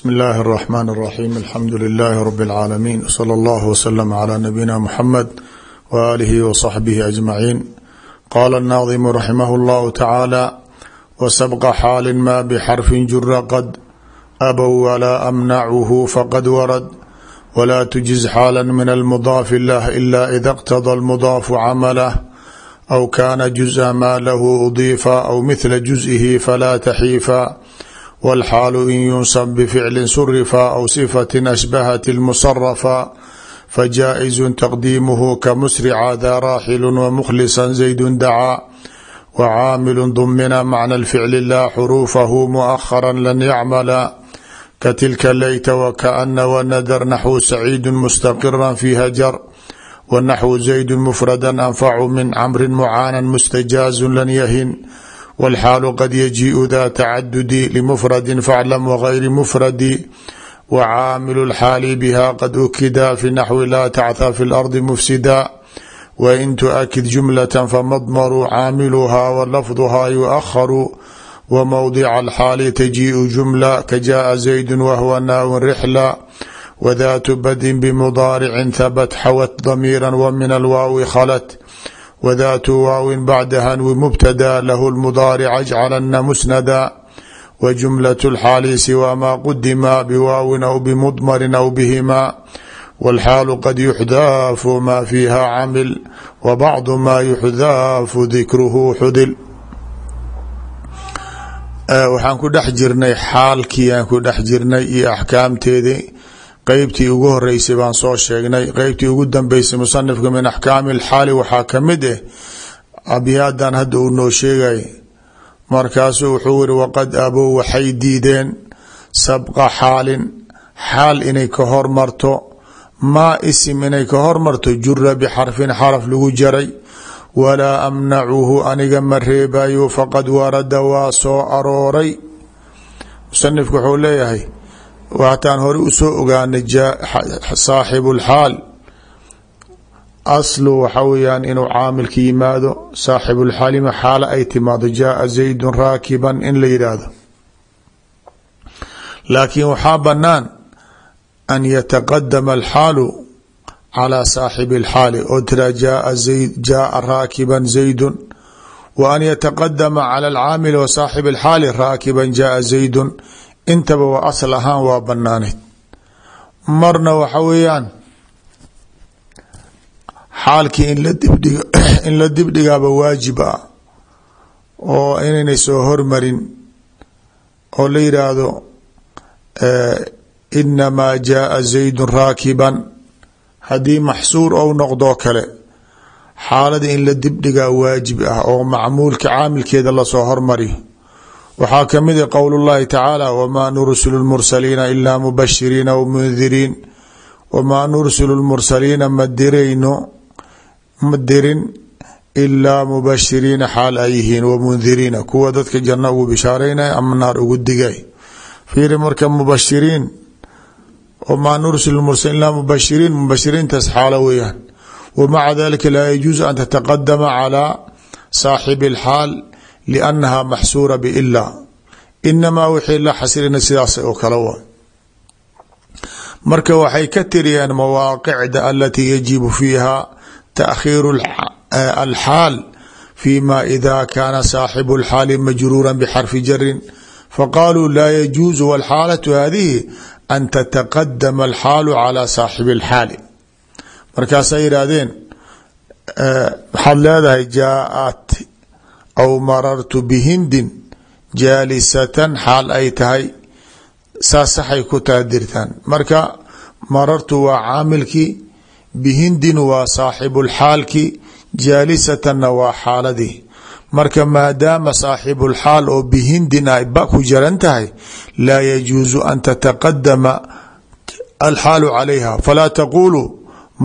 bsmi اllahi الرحmn الرaxيm alxamdu لilh rb العaalamiin slى اllah wslm عlى nabiyina mxamed walihi wصaxbihi aجmaciin qala الnaadimu raximah اllahu tacaala wsabqa xaali ma bxarfin jura qad abow wlaa amnachu faqad warad wla tujiz xaala min almudaafi lah ila ida اqtada اlmudaafu camalah aw kana juزءa ma lahu udiifa aw mihla juزئihi fala taxiifa wاlxaalu in yunsab bficli surifa aw sifati ashbahat اlmusarafa fajaa-izu taqdiimuhu ka musrica daa raaxilu wamuklisa zaydu dacaa wacaamilu dumina macna lficli laa xuruufahu muahara lan yacmala ka tilka leyta wakaana wanadar naxwu saciidu mustaqira fiiha jar wanaxwu zaydu mufrada anfacu min camri mucaana mustajaazu lan yahin wاlxaalu qad yajiiءu da tacadudi limfradi faclam wgayri mfradi wacaamilu اlxaali biha qad ukida fi naxwi la tactha fi اlardi mfsida wain tuakid jumlaة famadmaru caamiluha walafduha yuaharu wmowdica alxaali tajiiءu jumla kajaءa zaydu wahwa naawin rixla wdatu badin bmudaaricin habat xawat damiira wmin alwaawi khalat wdaatu waawin bacda hanwi mubtada lahu lmudaaric jcalana musnada wajumlat اlxaali siwa ma qudima biwaawin aw bimudmarin aw bihima wاlxaalu qad yuxdaafu ma fiiha camil wabacdu ma yuxdaafu dikruhu xudil waxaan ku dhex jirnay xaalkii aan ku dhex jirnay iyo axkaamteedii qeybtii ugu horeysay baan soo sheegnay. Qeybtii ugu dambeysay musanifka min axkaami lxaali waxaa ka mid ah abyaadan hadda uu noo sheegay. Markaasuu wuxuu yiri waqad abow waxay diideen sabqa xaalin xaal inay ka hormarto maa isim inay ka hormarto jura bixarfin xaraf lagu jaray. Walaa amnacuhu aniga ma reebayo faqad warada waa soo arooray. Musanifku wuxuu leeyahay waataan hore u soo ogaanay saaxibu lxaal aslu waxa weyaan inuu caamilka yimaado saaxibulxaalima xaalo ay timaado jaaa zaydun raakiban in la yidhaahdo laakiin waxaa banaan an yataqadama alxaalu calaa saaxibi اlxaali oo tiraa jaa jaaa raakiban zaydun. Wa an yataqadama cala alcaamili wa saaxib اlxaali raakiban jaaa zaydun intaba waa asl ahaan waa banaaneyd marna waxa weeyaan xaalkii in la dibdhigaaba waajib ah oo inaynay soo hormarin oo la yidhaahdo inamaa jaaa zaydun raakiban. Haddii maxsuur ou noqdoo kale xaalada in la dibdhigaa waajib ah oo macmuulka caamilkeeda la soo hormariyo waxaa kamid a qowl اllahi tacaala wma nursilu اlmursaliina ilaa mubashiriina wmundiriin wamaa nursilu lmursaliina ma dirayno ma dirin ilaa mubashiriina xaal ay yihiin wamundiriina kuwa dadka janno ugu bishaaraynaya ama naar ugu digay fiiri marka mubashiriin wamaa nursilu mursaliin ilaa mubashiriin mubashiriintaas xaalo weeyaan wamaca dalika laa yajuusu an tataqadama calaa saaxibi اlxaal lأnnaha maxsuura bila inamaa wixii la xasrina sidaas oo kale wa marka waxay ka tiriyeen mawaaqicda alatii yajibu fiiha taakhiiru alxaal fima ida kaana saaxibu اlxaali majruura bxarfi jarin faqaaluu laa yajuuzu wاlxaalaة hadihi an tataqadama alxaalu calى saaxibi اlxaali markaasay yidhaahdeen maxaad leedahay jaaat aw marartu bihindin jaalisatan xaal ay tahay saas saxay ku taadirtaan marka marartu waa caamilkii bihindin waa saaxibulxaalki jaalisatanna waa xaaladii marka maadaama saaxibulxaal oo bihindin ay ba ku jaran tahay laa yajuusu an tataqadama alxaalu calayha falaa taqulu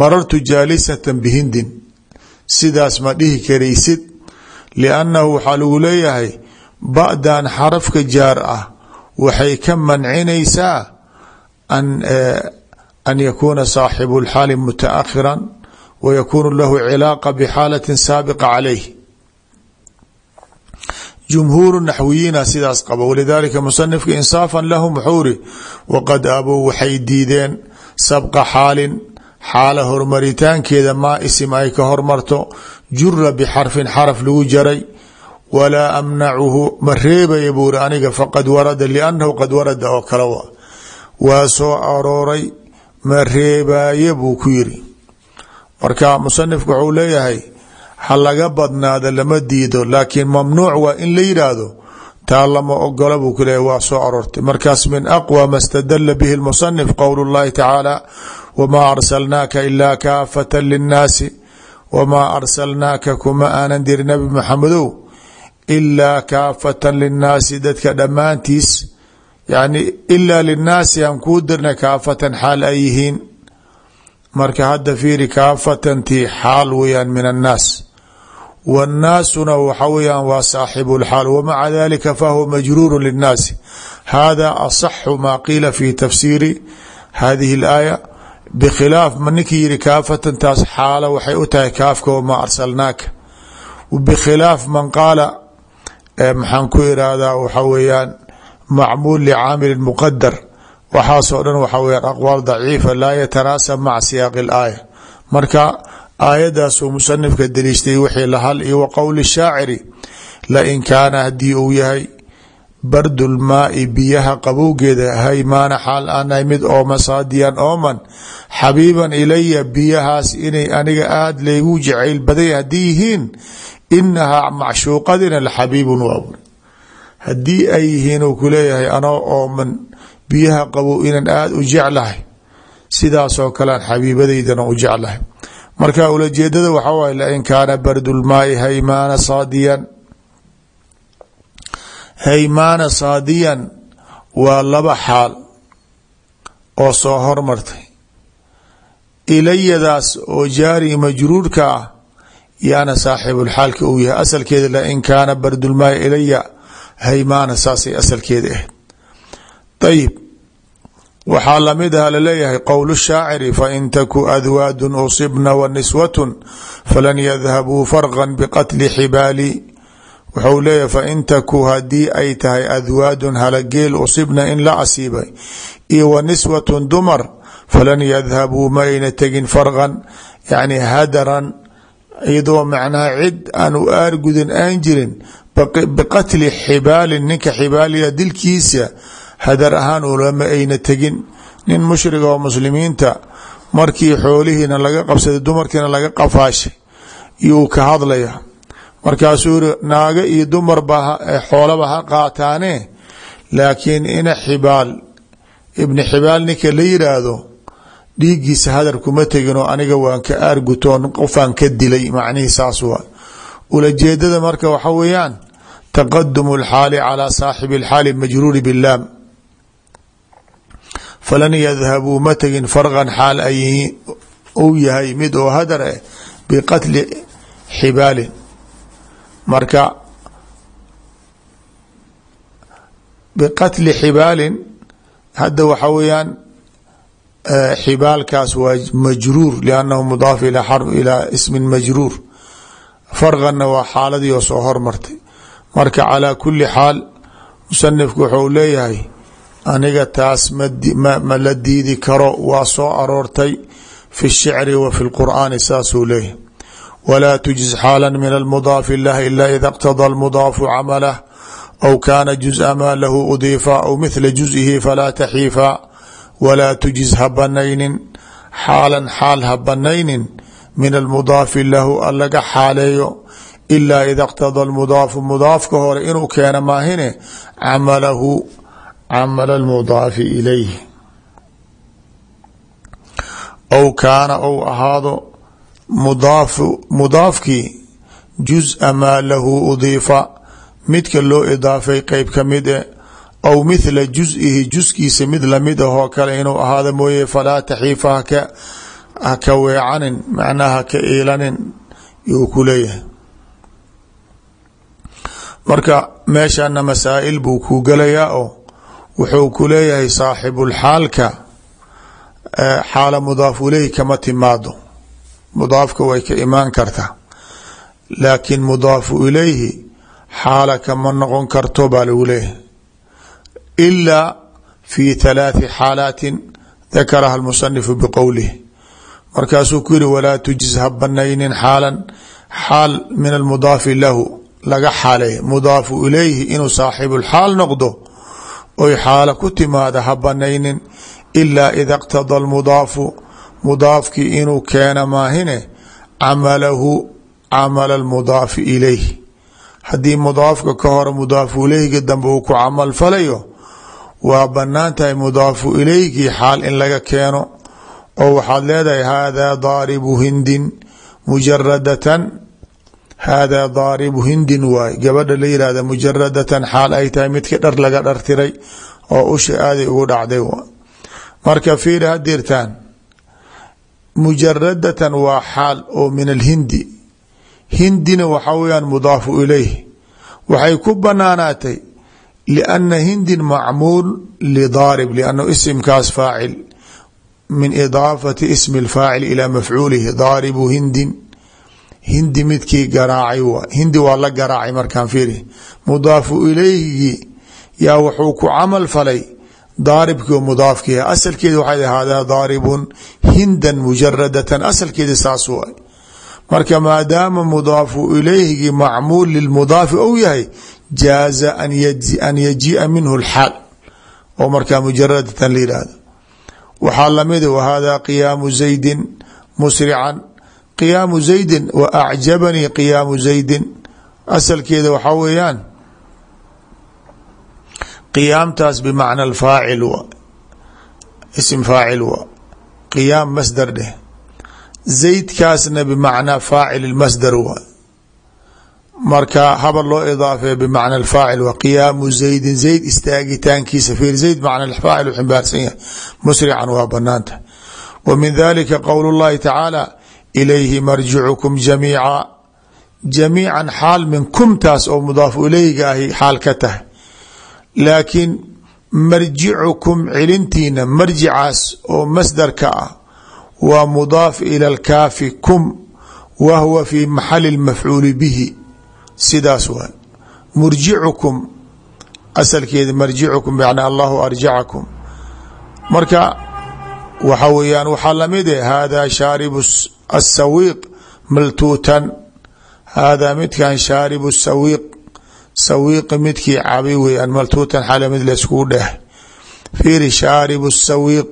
marartu jaalisatan bihindin sidaas ma dhihi karaysid liannahu waxaa lagu leeyahay ba-dan xarafka jaar ah waxay ka mancinaysaa an yakuuna saaxibu اlxaali mutaahira wa yakuunu lahu cilaaqa bxaalatin saabiqa calayh jumhuuru naxwiyiina sidaas qaba walidaalika musanifka insaafan lahum wuxuu iri waqad abow waxay diideen sabqa xaalin xaala hormaritaankeeda maa isim jura bxarfin xarf lagu jaray walaa amnacuhu ma reebaya buuri aniga faqad warada liannahu qad warada oo kale wa. Waa soo arooray ma reebaaye buu ku yiri. Marka musanifku wuxuu leeyahay ha laga badnaada lama diido laakiin mamnuuc waa in la yidhaahdo taa lama ogola buu ku leeyahy waa soo aroortay. Markaas min aqwa ma stadala bihi lmusanif qowl wamaa arsalnaaka kuma aanan diri nabi maxamedow ilaa kaafatan linnaasi dadka dhammaantiis yani ilaa linnaasi aan kuu dirnay kaafatan xaal ay yihiin marka hadda fiiri kaafatantii xaal weyaan min annaas wاnnaasuna waxa weyaan waa saaxibu lxaal wamaca dalika fahuwa majruuru linnaasi hada asaxu ma qiila fi tafsiiri hadihi اlaaya bkhilaaf ma ninkii yihi kaafatan taas xaalo waxay u tahay kaafka wamaa arsalnaaka bkhilaaf man qaala maxaan ku irahdaa waxa weeyaan macmuul licaamilin muqadar waxaasoo dhan waxa weyaan aqwaal daciifa laa yatanaasab maca siyaaqi اlaaya marka aayadaasuu musanifka daliishtay wixii lahal iyo wa qowli shaaciri lain kaana haddii uu yahay bardulmaai biyaha qabowgeeda haymaana xaal aanay mid ooma saadiyan ooman. Xabiiban ilaya biyahaas inay aniga aada laygu jacayl baday haddii yihiin. Inahaa macshuuqadina laxabiibun waabur haddii ay yihiin uu ku anoo ooman biyaha qabow inaan aada u jeclahay. Sidaasoo kalean xabiibadaydana u jeclahay. Marka ulajeedada waxaa waay lain kaana bardulmaai haymaana saadiyan haymaana saadiyan waa laba xaal oo soo hormartay. Ilayadaas oo jaari majruurka ah yaana saaxibulxaalka uu yahay asalkeeda lain kaana bardulmaai ilaya haymaana saasay asalkeeda ahayd. Ayib waxaa la mid aha la leeyahay qowl shaaciri fain taku adwaadun usibna waniswatun falan yadhabuu farqan biqatli xibaali wuxuu leeyahy fain taku haddii ay tahay adwaadun halageel usibna in la asiibay iyo wa niswatun dumar falan yadhabuu ma ayna tegin farqan yani hadaran iyadoo macnaha cid aan u aargudin aan jirin biqatli xibaalin ninka xibaaliya dilkiisa hadar ahaan ulama ayna tegin. Nin mushriga oo muslimiinta markii xoolihiina laga qabsaday dumarkiina laga qafaashay iyuu ka hadlaya markaasuu iri naago iyo dumarba xoolaba ha qaataane laakiin ina xibaal ibni xibaal ninka la yiraahdo dhiiggiisa hadar kuma teginoo aniga waan ka aargutoon qofaan ka dilay. Macnihii waa. Ulajeedada marka waxa weeyaan taqadumu اlxaali calaa saaxibi اlxaali majruuri bilaam falan yadhabuu ma tegin farqan xaal ay uu yahay mid oo hadar eh, biqatli xibaalin marka biqatli xibaalin hadda waxa weeyaan xibaalkaas waa majruur liannahu mudaaf ilaa ismin majruur. Farqanna waa xaaladii oo soo hormartay. Marka calaa kuli xaal musanifku wuxuu leeyahay aniga taas ma la diidi karo waa soo aroortay fi shicri wa fi lqur'aani saasuu leeyahay walaa tujiz xaala min almudaafi lah ila ida اqtada almudaafu camalah aw kaana juزa maa lahu udiifa aw mithla juزihi falaa taxiifa walaa tujiz ha banaynin xaalan xaal ha banaynin min almudaafi lahu alaga xaaleeyo ilaa ida اqtada almudaafu mudaafka hore inuu keena maahine camalahu camal almudaafi ilayh aw kaana ou ahaado mudaafu mudaafkii juزa maa lahu udiifa midka loo idaafay qeyb ka mid e aw mithla juزihi juskiisa mid la mid ahoo kale inuu ahaado mooye falaa taxiifa haka weecanin macnaha haka iilanin yuu ku leeyahay. Marka meeshana masaa'il buu ku gelayaa oo wuxuu ku leeyahay saaxibulxaalka xaala mudaaf ileyhi kama timaado mudaafka way ka imaan kartaa. Laakiin mudaafu ilayhi xaala kama noqon karto baa lagu leeyahay. Ilaa fi halaathi xaalaatin dakaraha lmusanifu biqowlih markaasuu ku yihi walaa tujiz ha banaynin xaalan. Xaal min almudaafi lahu laga xaaleey mudaafu ilayhi inuu saaxibulxaal noqdo oy xaalo ku timaada ha mudaafkii inuu keena maahine camalahu camala almudaafi ilayh. Haddii mudaafka ka hore mudaafu ilayhga dambe uu ku camal falayo waa bannaan tahay mudaafu ilayhgii xaal in laga keeno oo waxaad leedahay haadaa daaribu hindin mujaradatan haadaa daaribu hindin waay. Gabadha la yihahda mujaradatan xaal ay tahay midkii dhar laga dhartiray oo usha aaday mujaradatan waa xaal oo min alhindi. Hindina waxaa weyaan mudaafu ilayh. Waxay ku banaanaatay lianna hindin macmuul lidaarib liannu isimkaas faacil min idaafati ismi lfaacil ilaa mafcuulihi daaribu hindin. Hindi midkii garaacay hindi waa la garaacay markaan fiiri. Mudaafu ilayhigii yaa wuxuu ku camal falay daaribkii oo mudaafkiiha asalkeedi waxay haadaa daaribun hindan mujaradatan asalkeedi saas waay. Marka maadaama mudaafu ilayhigii macmuul lilmudaafi ou yahay jaaza an yajiia minhu lxaal oo markaa mujaradatan la yihahdo waxaa lamida wahada qiyaamu zaydin musrican. Qiyaamu zaydin wa acjabanii qiyaamu zaydin. Asalkeeda waxaa weeyaan qiyaamtaas bimacna alfaacil wa. Ism faacil wa. Qiyaam masdar dheh. Zaydkaasna bimacnaa faacil masdar wa. Marka haba loo idaafeeya bimacna alfaacil wa qiyaamu zaydin zayd istaagitaankiisa fiir zayd macna faacil ximbaarsan yahay. Musrican waa banaanta wa min dalika qowl اllahi tacaala ilayhi marjicukum jamiica. Jamiican xaal min kumtaas oo mudaafu ilayga ahi xaal ka tahay laakiin marjicukum cilintiina marjicaas oo masdarka ah waa mudaaf ila lkaafi kum wa huwa fi maxali mafcuuli bihi. Sidaas waa. Murjicukum asalkeeda marjicukum bmacnaa allahu arjacakum. Marka waxa weeyaan waxaa la mid e hada shaaribu asawiiq maltuutan. Haadaa midkan shaaribu sawiiq sawiiqi midkii cabi weyaan maltuutan xale mid layskugu dheh. Fiiri shaaribu sawiiq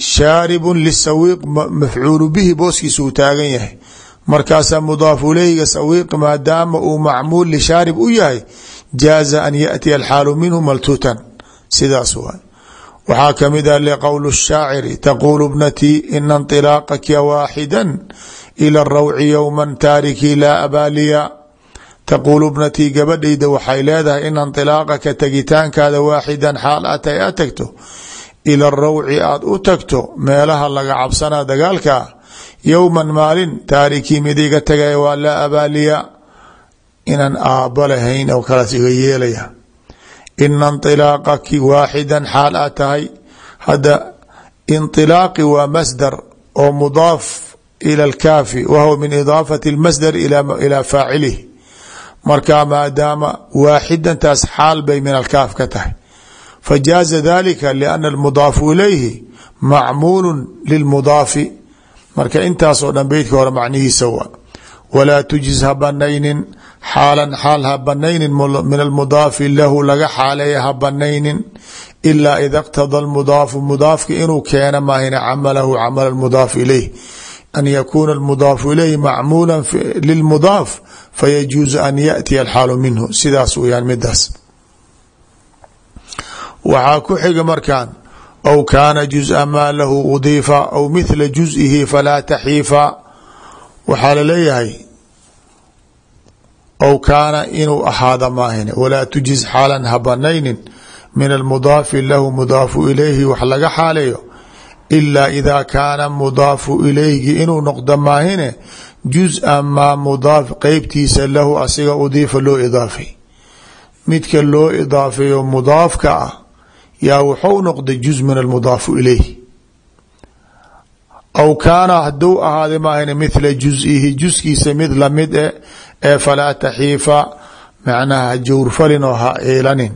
shaaribun lisawiiq mafcuulu bihi booskiisa uu taagan yahay. Markaasaa mudaafulayga sawiiqi maadaama uu macmuul lishaarib u yahay jaaza an yaatiya alxaalu minhu maltuutan sidaas waay. Waxaa ka mid ah liqowlu shaaciri taquulu bnatii ina inilaaqaka waaxida ila rawci yowma taarikii laa abaaliya taquulu bnatii gabadhayda waxay leedahay in indilaaqaka tegitaankaada waaxidan xaal atay a tagto ila rawci aad u tagto meelaha laga cabsanaa dagaalkaa yowman maalin taarikii mid iga tagay waa laa abaaliya inaan aabba lahayn oo kalaas iga yeelaya ina indilaaqaki waaxidan xaal aa tahay hadda indilaaqi waa masdar oo mudaaf ila alkaafi wa min idaafati almasdar ilaa faacilih marka maadaama waaxidantaas xaal bay min alkaaf ka tahay. Fajaaza dalika liana almudaafu ilayhi macmuulu lilmudaafi. Marka intaasoo dhan beytka hore macnihiisa waa walaa tujiz ha banaynin xaalan xaal min almudaafi lahu laga xaaleeya ha banaynin ilaa ida qtada mudaafu mudaafka inuu keena maahina camalahu camal mudaaf ilayh an yakuuna mudaafu ilayhi macmuula lilmudaaf fayajuuzu an yaatiya alxaalu minhu sidaas weyaan midaas waxaa ku xiga markaan aw kaana juزa maa lahu udiifa aw mithla juزihi falaa taxiifa waxaa la leeyahay aw kaana inuu ahaada maahin walaa tujiz xaalan ha banaynin min almudaafi lahu mudaafu ilayhi wax laga xaaleeyo ilaa ida kaana mudaafu ilayhi inuu noqdo maahine juz-a maa mudaaf qeybtiisa lahu asiga udiifa loo idaafay. Midka loo idaafeeyo mudaafka ah yaa wuxuu noqday juz min almudaafu ilayh aw kaana haduu ahaaday maahayne mithla juzihi juskiisa mid la mid e ee falaa taxiifa macnaha ha jawrfalin oo ha eelanin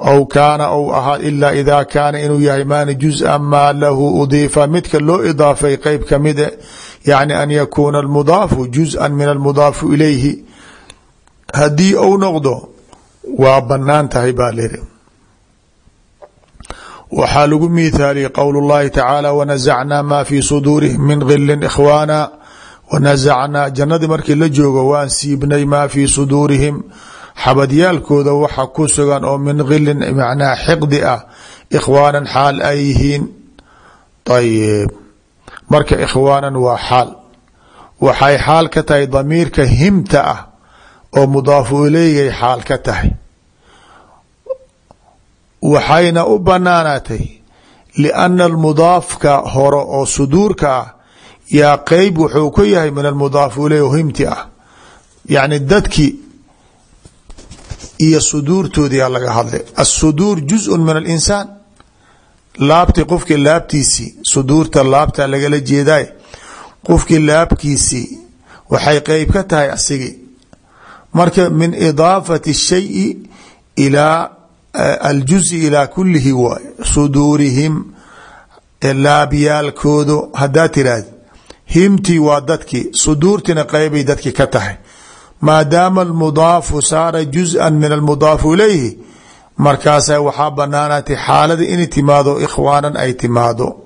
aw kaana ou ahaa ilaa idaa kaana inuu yahay maana juz-a maa lahu udiifa. Midka loo idaafay qeyb kamide yacni an yakuuna almudaafu juz-an min almudaafu ilayhi. Haddii ou noqdo waa bannaan tahay baa liri waxaa lagu miithaaliyey qowl اllahi tacaala wanazacnaa maa fii suduurihim min gilin ikhwaana wanazacnaa jannadii markii la joogo waan siibnay maa fii suduurihim xabadyaalkooda waxa ku sugan oo min gilin macnaha xiqdi ah ikhwaanan xaal ay yihiin. Ayib marka ikhwaanan waa xaal. Waxay xaal ka tahay damiirka himta ah oo mudaafu ileygay xaal ka tahay. Waxayna u banaanaatay lianna almudaafka hore oo suduurka ah yaa qeyb wuxuu ka yahay min almudaafu ileyh himti ah. Yacni dadki iyo suduurtoodiyaa laga hadlay. Asuduur juzun min alinsaan. Laabti qofkii laabtiisii suduurta laabta lagala jeeday qofkii laabkiisii waxay qeyb ka tahay asigii marka min idaafati shayi ilaa aljuzi ilaa kulihi waay suduurihim laabyaalkoodu haddaa tiraahdi himtii waa dadkii suduurtina qeybay dadki ka tahay maadaama almudaafu saara juzan min almudaafu ilayhi markaasa waxaa banaanaatay xaalada inay timaado ikhwaanan ay timaado.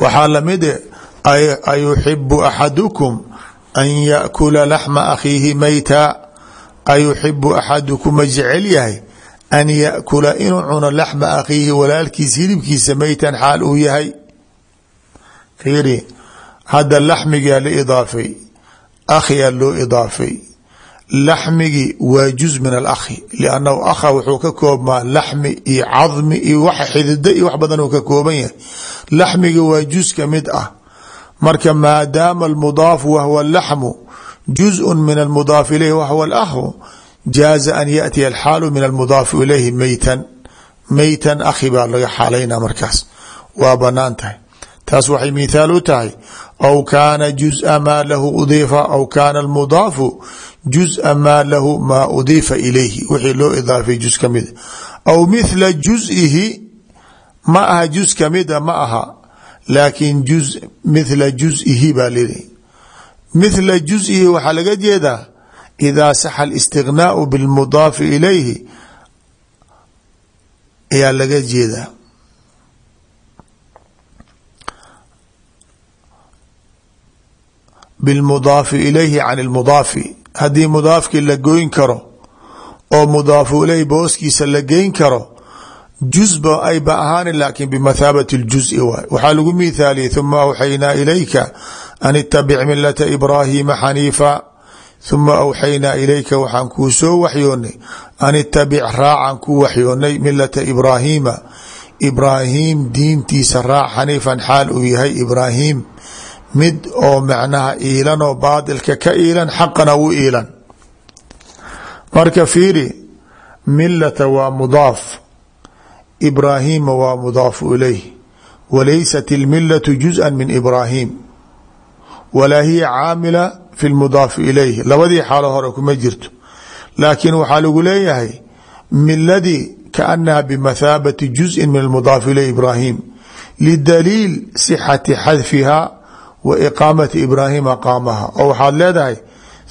Waxaa lamide ayuxibu axadukum an yaakula laxma akhiihi mayta ayuxibu axadukum ma jecel yahay an yaakula inuu cuno laxma akhiihi walaalkiisa hilibkiisa maytan xaal uu yahay. Hadda laxmigaa la idaafay akhiyaa loo idaafay. Laxmigii waa juz min alakhi liannahu akha wuxuu ka koobmaa laxmi iyo cadmi iyo wax xidida iyo wax badan uu ka kooban yahay. Laxmiga waa juz ka mid ah. Marka maadaama almudaafu wahwa laxmu juzء min almudaaf ilayhi wahwa alakhu jaaza an yaأtiya alxaalu min almudaafi ilayhi meytan meytan akhi baa laga xaalayna markaas. Waa bannaan tahay. Taas waxay mithaal u tahay aw kaana juزa maa lahu udiifa aw kaana almudaafu juزa maa lahu maa udiifa ilayhi wixii loo idaafay juz kamida aw mithla juزihi ma aha juz kamida ma aha laakin juz mithla juزihi baa lidi mithla juزihi waxaa laga jeedaa idaa saxa اlistignaau biاlmudaafi ilayhi ayaa laga jeedaa bilmudaafi ilayhi can ilmudaafi haddii mudaafki la goyn karo oo mudaafu ilayhi booskiisa la geyn karo jusba ayba ahaani laakiin bimathaabati اljuزi waay waxaa lagu mithaaliyey huma awxaynaa ilayka an itabic milata ibraahiima xaniifa. Huma awxaynaa ilayka waxaan kuu soo waxyoonnay an itabic raacaan ku waxyoonnay milata ibraahiima ibraahiim diintiisa raac xaniifan xaal uu yahay ibraahiim mid oo macnaha iilan oo baadilka ka iilan xaqana u iilan marka fiiri milata waa mudaaf ibraahima waa mudaafu ilayh walaysat اlmilatu juزءa min ibraahim walaa hiya caamila fi lmudaafi ilayh labadii xaalo hore kuma jirto laakiin waxaa lagu leeyahay miladii kaanaha bimathaabati juزءi min almudaafi ilayh ibraahim lidaliil sixati xadfiha wa iqaamati ibraahima qaamaha oo waxaad leedahay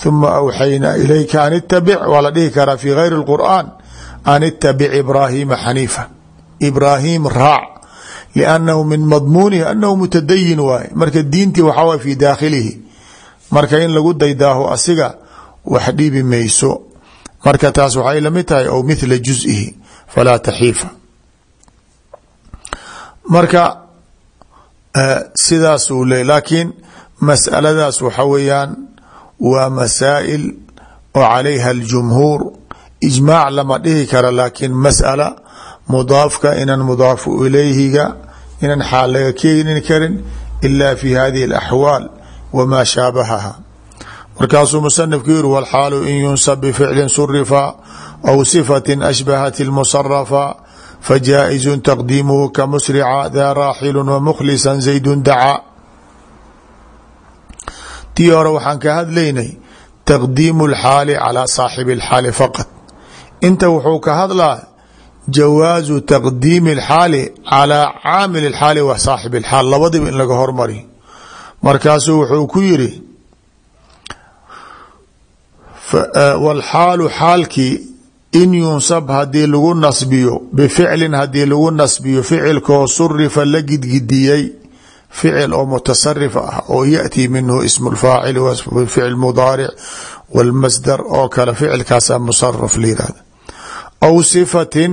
huma awxaynaa ilayka an itabic waa la dhihi karaa fi gayri اlqur'an an itabic ibraahima xaniifa ibraahim raac liannahu min madmuunihi anahu mutadayin waaye marka diintii waxaa waay fi daakhilihi marka in lagu daydaaho asiga wax dhibi mayso marka taas waxay la mid tahay ou mithla juز'ihi falaa taxiifa marka sidaasuu le laakiin masaladaas waxa weeyaan waa masaa'il oo calayha aljumhuur ijmaac lama dhihi karo laakiin mas'ala mudaafka inaan mudaafu ilayhiga inaan xaal laga keeni karin ila fi hadihi alaxwaal wamaa shaabahaha. Markaasuu musanifku yiri walxaalu in yunsab bificlin surifa aw sifatin ashbahat lmusarafa fajaaئizu taqdiimuhu kamusrica daa raaxilu wmkhlisa zaydu dacaa tii hore waxaan ka hadlaynay taqdiimu اlxaali calaa saaxibi اlxaali faqad inta wuxuu ka hadlaa jawaazu taqdiimi اlxaali calaa caamil اlxaali wa saaxib اlxaal labadiba in laga hormari markaasuu wuxuu ku yiri wاlxaalu xaalkii in yunsab hadii lagu nasbiyo bificlin hadii lagu nasbiyo ficilkoo surifa la gidgidiyey ficil oo mutasarif ah oo yaأtii minhu ism اfaacil ficil mudaaric wاlmasdar oo kale ficilkaasa musaraf la yihahda aw sifatin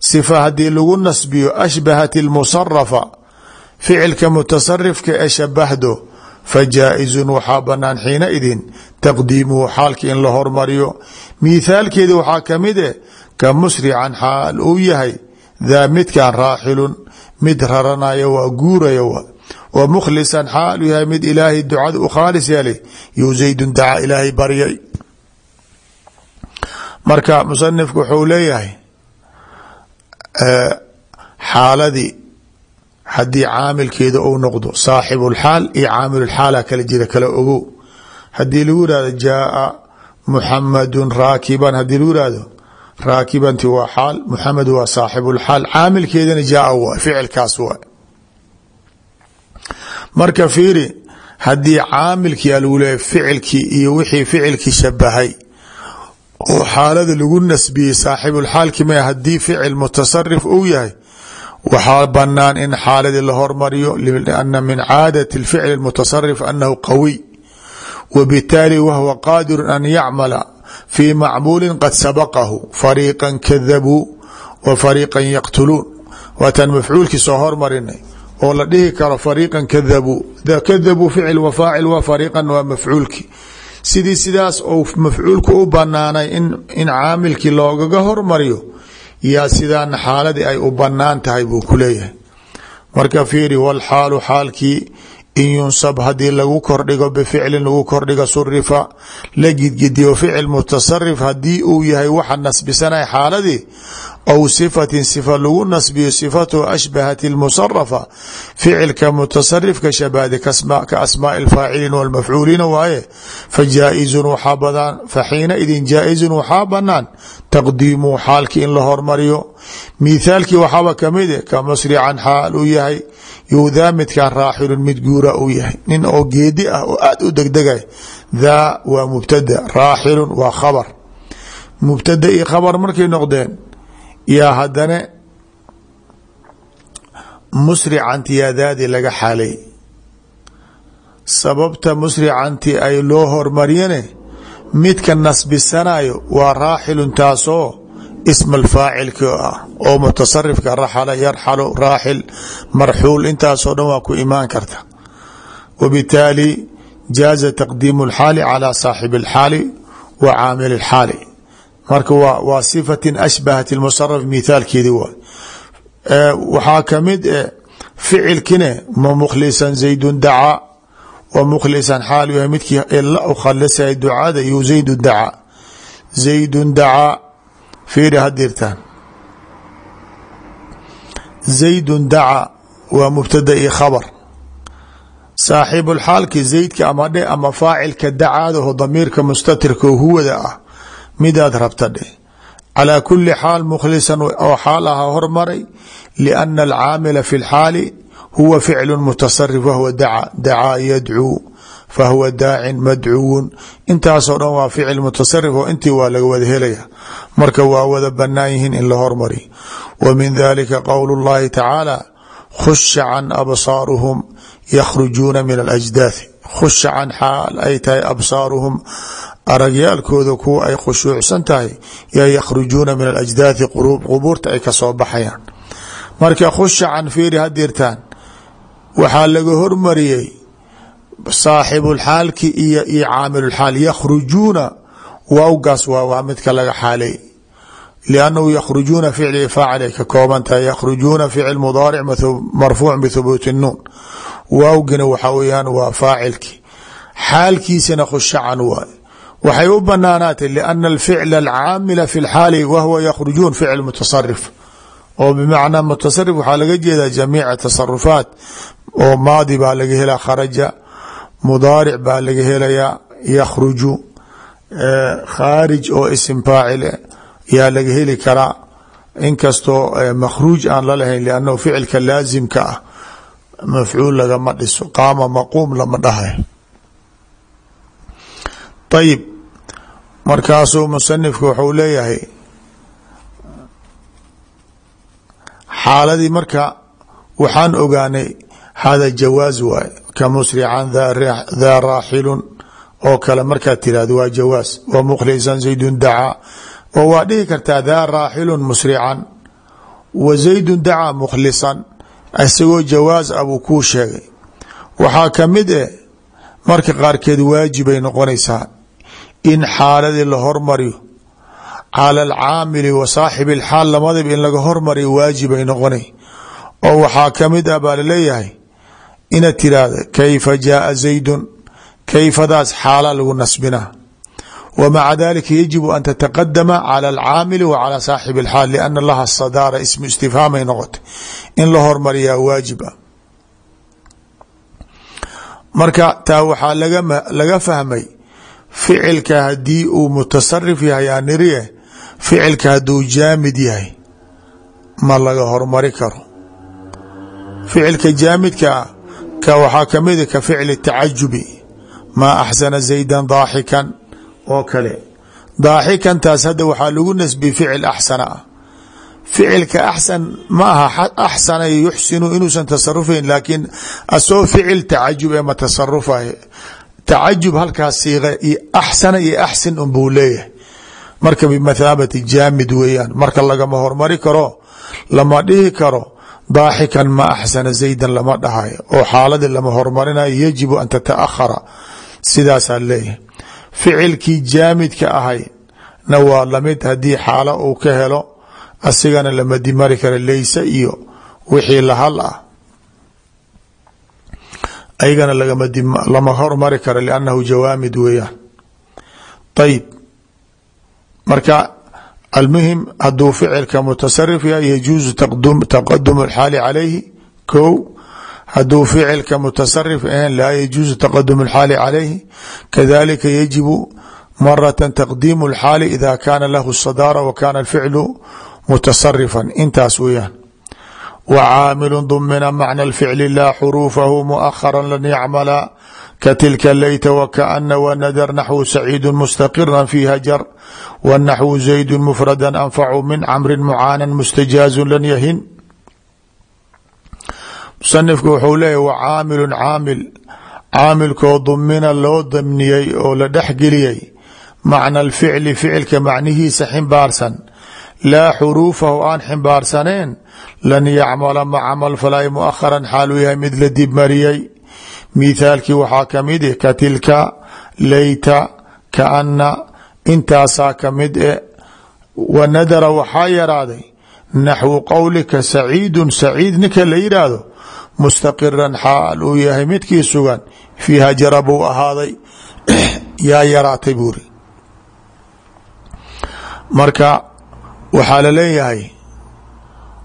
sifa hadii lagu nasbiyo ashbahat اlmusarafa ficilka mutasarifka ee shabahdo fajaa-izun waxaa banaan xiina idin. Taqdiimuhu xaalki in la hormariyo. Mithaalkeeda waxaa ka mid e ka musrican xaal uu yahay daa midkan raaxilun mid raranaya waa guuraya wa. Mukhlisan xaal uu yahay mid ilaahay ducada u khaalis yeelay yo zaydun dacaa baryay. Marka musanifku wuxuu leeyahay xaaladii haddii caamilkeeda uu noqdo saaxibu lxaal iyo caamilulxaala kala jira kala ogow. Haddii lagu yihahdo jaaa muxamadun raakiban haddii lagu yihahdo raakibanti waa xaal muxamed waa saaxibulxaal caamilkeedana jaaa waa ficilkaas waa. Marka fiiri haddii caamilkii lagu leeyahy ficilkii iyo wixii ficilkii shabahay oo xaalada lagu nasbiyey saaxibulxaalki ma haddii ficil mutasarif uu yahay waxaa banaan in xaaladii la hormariyo lana min caadati اlficl اmutasarif anahu qawiy wbitaali wahwa qaadiru an yacmala fii macmuuli qad sabaqahu. Fariiqa kadabuu wa fariiqa yaqtuluun. Waataan mafcuulkii soo hormarinay oo la dhihi karo fariiqa kadabuu kadabuu ficil wa wa fariiqan waa mafcuulki sidii sidaas ou mafcuulku u banaanay in caamilkii loogaga hormariyo yaa sidaana xaaladii ay u bannaan tahay buu ku leeyahay. Marka fiiri wlxaalu xaalkii in yunsab haddii lagu kordhigo bificlin lagu kordhigo surifa la gidgidiyo ficil mutasarif haddii uu yahay waxa nasbisanay xaaladii aw sifatin sifa lagu nasbiyo sifatu ashbahat اlmusarafa ficilka mutasarifka shabaade ka asmaai faaciliin wاlmafcuuliina waaye fajaaizun waxaa badaan faxiina idin jaaizun waxaa banaan taqdiimuu xaalki in la hormariyo mithaalkii waxaaba kamide ka musrican xaal uu yahay yowdaa midkaan raaxilun mid guura uu yahay nin oo geedi ah oo aad u degdegay daa waa mubtada raaxilun waa khabar mubtada iyo khabar markay noqdeen yaa haddana musricanti yaadaadi laga xalay sababta musricanti ay loo hormariyane midka nasbisanayo waa raaxilun taasoo ism alfaacilka ah oo mutasarifka raxala yarxalu raaxil marxuul intaasoo dhan waa ku imaan karta. Wabitaali jaaza taqdiimu alxaali calaa saaxibi alxaali wa caamil alxaali marka waa sifatin ashbahat اlmusaraf mithaalkeedi waay waxaa ka mid e ficilkine ma mukhlisan zaydun dacaa wa mukhlisan xaal yahay midkii ila u khalisay ducada iyo zaydu dacaa zaydun dacaa fiiri hadirtaan zaydun mubtada i khabar. Saaxibulxaalki zaydka ama dhe ama faacilka dacaadaho damiirka mustatirka huwada ah midaad rabta dheh. Calaa kuli xaal mukhlisan oo xaal aha hormaray liana alcaamila fi lxaali huwa ficlu mutasarif wahwa daca dacaa yadcuu fahuwa daacin madcuwun intaasoo dhan waa ficil mutasarif oo intii waa laga wada helaya marka waa wada banaan yihiin in la hormari. Wa min dalika qowl اllahi tacaala khusha absaaruhum yakhrujuuna min alajdaathi khusha xaal ay tahay absaaruhum aragyaalkooda kuwa ay khushuucsan tahay yaa yakhrujuuna min alajdaathi qubuurta ay ka soo baxayaan. Marka khusha can fiiri hadirtaan waxaa laga hormariyey saaxibulxaalki iyo iyo caamilulxaal yakhrujuuna waawgaas waa midka laga xaalay. Liannahu yakhrujuuna ficli faacil ay ka kooban tahay. Yakhrujuuna ficil mudaaric marfuuc bithubuuti nuun. Waawgina waxaa weyaan khushacan waxay u banaanaatay liana alficla alcaamila fi lxaali wahwa yakhrujuun ficil mutasarif oo bimacnaa mutasarif waxaa laga jeedaa jamiica tasarufaat oo maadi baa laga helaa kharaja. Mudaaric baa laga helayaa yakhruju. Khaarij oo isim faacil yaa laga heli karaa. Inkastoo makhruuj aan la lahayn liannahu ficilka laasimka ah mafcuul lagama dhiso qaama maquum lama dhahay. Ayib markaasuu musanifku wuxuu leeyahay xaaladii marka waxaan ogaanay hada jawaaz waay ka musrican daa raaxilun oo kale markaad tirahdo waa jawaaz wa mukhlisan zaydun dacaa oo waa dhihi kartaa daa raaxilun musrican wa zaydun dacaa mukhlisan isagoo jawaaz a buu kuu sheegay. Waxaa ka mid eh marka qaarkeed waajibay noqonaysaa in xaaladii la hormariyo cala alcaamili wa saaxibi alxaal lamadaba in laga hormariyo waajibay noqonay. Oo waxaa ka mid ah baa la leeyahay inaad tiraahda kayfa jaaa zaydun? Kayfadaas xaala lagu nasbina. Wa maca dalika yajibu an tataqadama cala alcaamili wa cala saaxibi alxaal liana laha sadaara ismu istifhaamay noqotay. In la hormariyaa waajib marka taa waxaa laga fahmay ficilka haddii uu mutasarif yahay aaniriye ficilka hadduu jaamid yahay ma laga hormari karo. Ficilka jaamidkaa ka waxaa kamida ka ficli tacajubi maa axsana zaydan daaxikan oo kale. Daaxikantaas hadda waxaa lagu nasbiyey ficil axsana. Ah ficilka axsan ma aha axsana yuxsinu inuusan tasarufayn laakiin asoo ficil tacajub ee ma tasarufay tacajub halkaas siiqa iyo axsana iyo axsin unbuu leeyahay. Marka bimathaabati jaamid weeyaan marka lagama hormari karo lama dhihi karo daaxikan ma axsana zaydan lama dhahayo oo xaaladii lama hormarinayo yajibu an tataakhara sidaasaa leeyahay. Ficilkii jaamidka ahay na waa la mid haddii xaalo uu ka helo asigana lama dimari karo leyse iyo wixii lahal ah ayagana lama hormari karo liannahu jawaamid weeyaan ayib marka almuhim hadduu ficilka mutasarif yahay yajuusu taqadum اlxaali calayhi ko hadduu ficilka mutasarif ahayn laa yajuusu taqadum اlxaali calayhi kadalika yajibu marata taqdiimu اlxaali ida kaana lahu sadaara wa kana alficlu mutasarifan intaas weeyaan wcaamilu dumina macna اlficli laa xuruufahu muahara lan yacmala katilka leyta wkaana wanadar naxwu saciidu mustaqira fi hajar wnaxwu zaydu mufrada anfacu min camri mucaana mustajaazu lan yahin musanifku wuxuu leeyahy wacaamilu caamil caamilkoo dumina loo damniyey oo la dhexgeliyey macna alficli ficilka macnihiisa ximbaarsan laa xuruufahu aan ximbaarsaneen lan yacmala ma camal falay muaharan xaaluu yahay mid la dibmariyey mithaalkii waxaa ka mid eh ka tilka leyta kaana intaasaa ka mid e wa nadara waxaa yaraaday naxwu qowlika saciidun saciid ninka la yidhaahdo mustaqiran xaal uu yahay midkii sugan fii hajara ahaaday yaa yaraatay buuri marka waxaa la leeyahay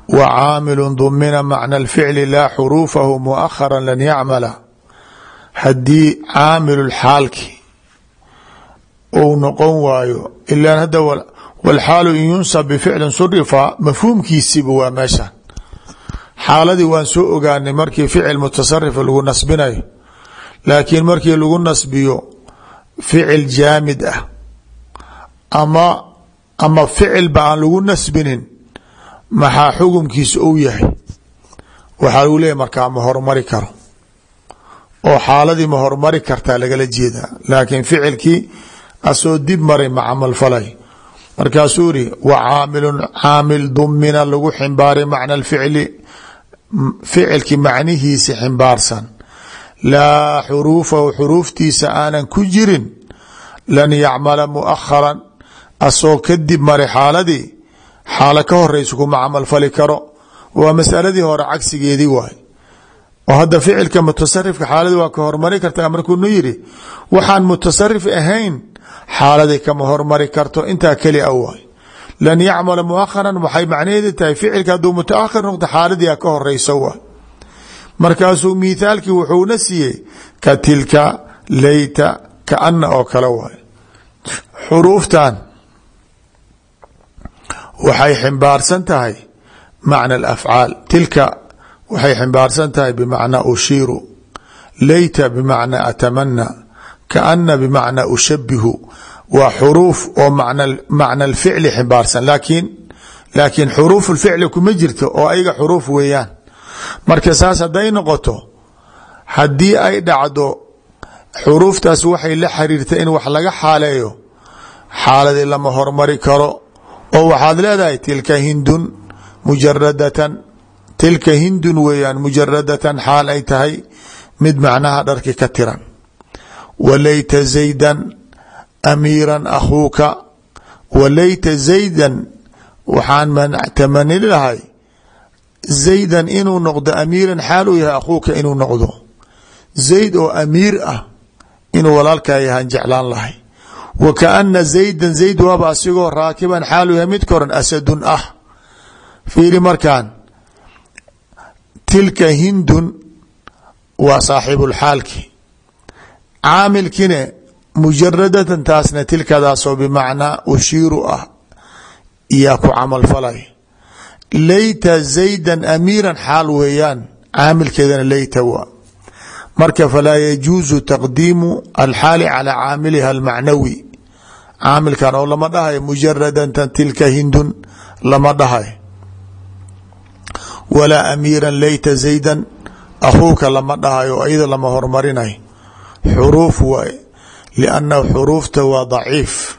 wa caamilu dumina macna alficli laa xuruufahu muahara lan yacmala. Haddii caamilu xaalki uu noqon waayo ilaan hadda walxaalu in yunsab bificlin surifa mafhuumkiisiba waa meeshan. Xaaladii waan soo ogaanay markii ficil mutasarifa lagu nasbinayo laakiin markii lagu nasbiyo ficil jaamid ah ama ama ficilba aan lagu nasbinin maxaa xukumkiisa ou yahay? Waxaa lagu leeyahy markaa ma hormari karo. Oo xaaladii ma hormari kartaa lagala jeedaa. Laakiin ficilkii asoo dib maray ma camal falay. Markaasuu iri wa caamilun caamil dumina lagu ximbaaray macna alficli ficilki macnihiisi ximbaarsan. Laa xuruufahu xuruuftiisa aanan ku jirin lan yacmala muaharan asoo kadib maray xaaladii xaalo ka horeysa kuma camal fali karo. Waa masaladii hore cagsigeedii waay. Oo hadda ficilka mutasarifka xaaladii waa ka hormari kartaa markuunu yiri waxaan mutasarif ahayn xaaladii kama hormari karto. Intaa keli a waay. Lan yacmala muaharan waxay macnaheedi tahay ficilka hadduu mutaahir noqdo xaaladii ka horeysa waay. Markaasuu mithaalkii wuxuuna siiyey ka tilka leyta kaana oo kale waay. Xuruuftan waxay ximbaarsan tahay macna alafcaal. Tilka waxay ximbaarsan tahay bimacnaa ushiiru. Layta bimacnaa atamana kaana bimacnaa ushabihu waa xuruuf oo macna alficli ximbaarsan. Laakiin laakiin xuruuf lficli kuma jirto oo ayaga xuruuf weeyaan. Marka saas hadday noqoto haddii ay dhacdo xuruuftaas waxay la xiriirta in wax laga xaaleeyo xaaladii lama hormari karo oo waxaad leedahay tilka hindun mujaradatan tilka hindun weeyaan mujaradatan xaal ay tahay mid macnaha dharki ka tiran. Walayta zaydan amiiran akhuuka. Walayta zaydan waxaan tamani lahay zaydan inuu noqdo amiiran xaal uu yahay akhuuka inuu noqdo. Zayd oo amiir ah inuu walaalkaa yahaan jeclaan lahay wa kaana zaydan zayd waaba asigoo raakiban xaal uu yahay mid koran asadun ah. Fiiri markaan tilka hindun waa saaxibulxaalki caamilkine mujaradatan taasna tilkadaasoo bimacnaa ushiiru ah iyaa ku camal falay. Layta zaydan amiiran xaal weeyaan caamilkeedana layta waa marka falaa yajuusu taqdiimu alxaali calaa caamiliha almacnawi caamilkan oo lama dhahayo mujaradatan tilka hindun lama dhahayo walaa amiiran layta zaydan akhuuka lama dhahayo iyada lama hormarinayo xuruuf waay lianna xuruufta waa daciif.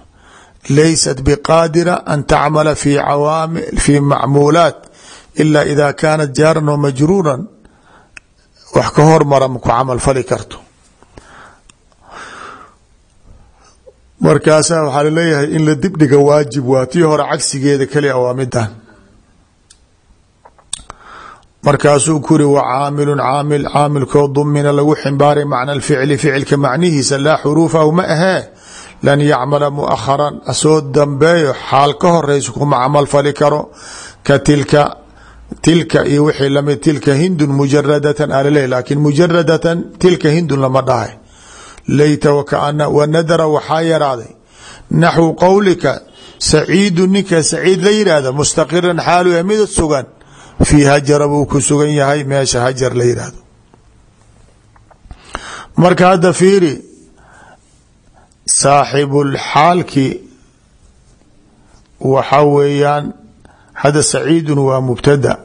Laysat biqaadira an tacmala fi macmuulaat ila ida kaanat jaaran wa majruuran wax ka hormara maku fali karto markaasaa waxaa la leeyahay in la dibdhiga waajib waa tii hore cagsigeeda keli a waa midan markaasuu ku uri wa caamilun caamil caamilkoo dumina lagu ximbaaray macna alficli ficilka macnihiisa laa xuruufahu ma ahee lan yacmala muaharan asoo dambeeyo xaal ka horeysa kuma camal fali karo ka tilka tilka iyo wixii la mid tilka hindun mujaradatan alale laakin mujaradatan tilka hindun lama dhahay layta wakaana wanadara waxaa yaraaday. Naxwu qowlika saciidu ninka saciid la yihahda mustaqiran xaalu yahay mid sugan fii hajara buu ku sugan yahay meesha hajar la yihahdo marka hadda fiiri saaxibulxaalki waxa weeyaan hadda saciidun waa mubtada.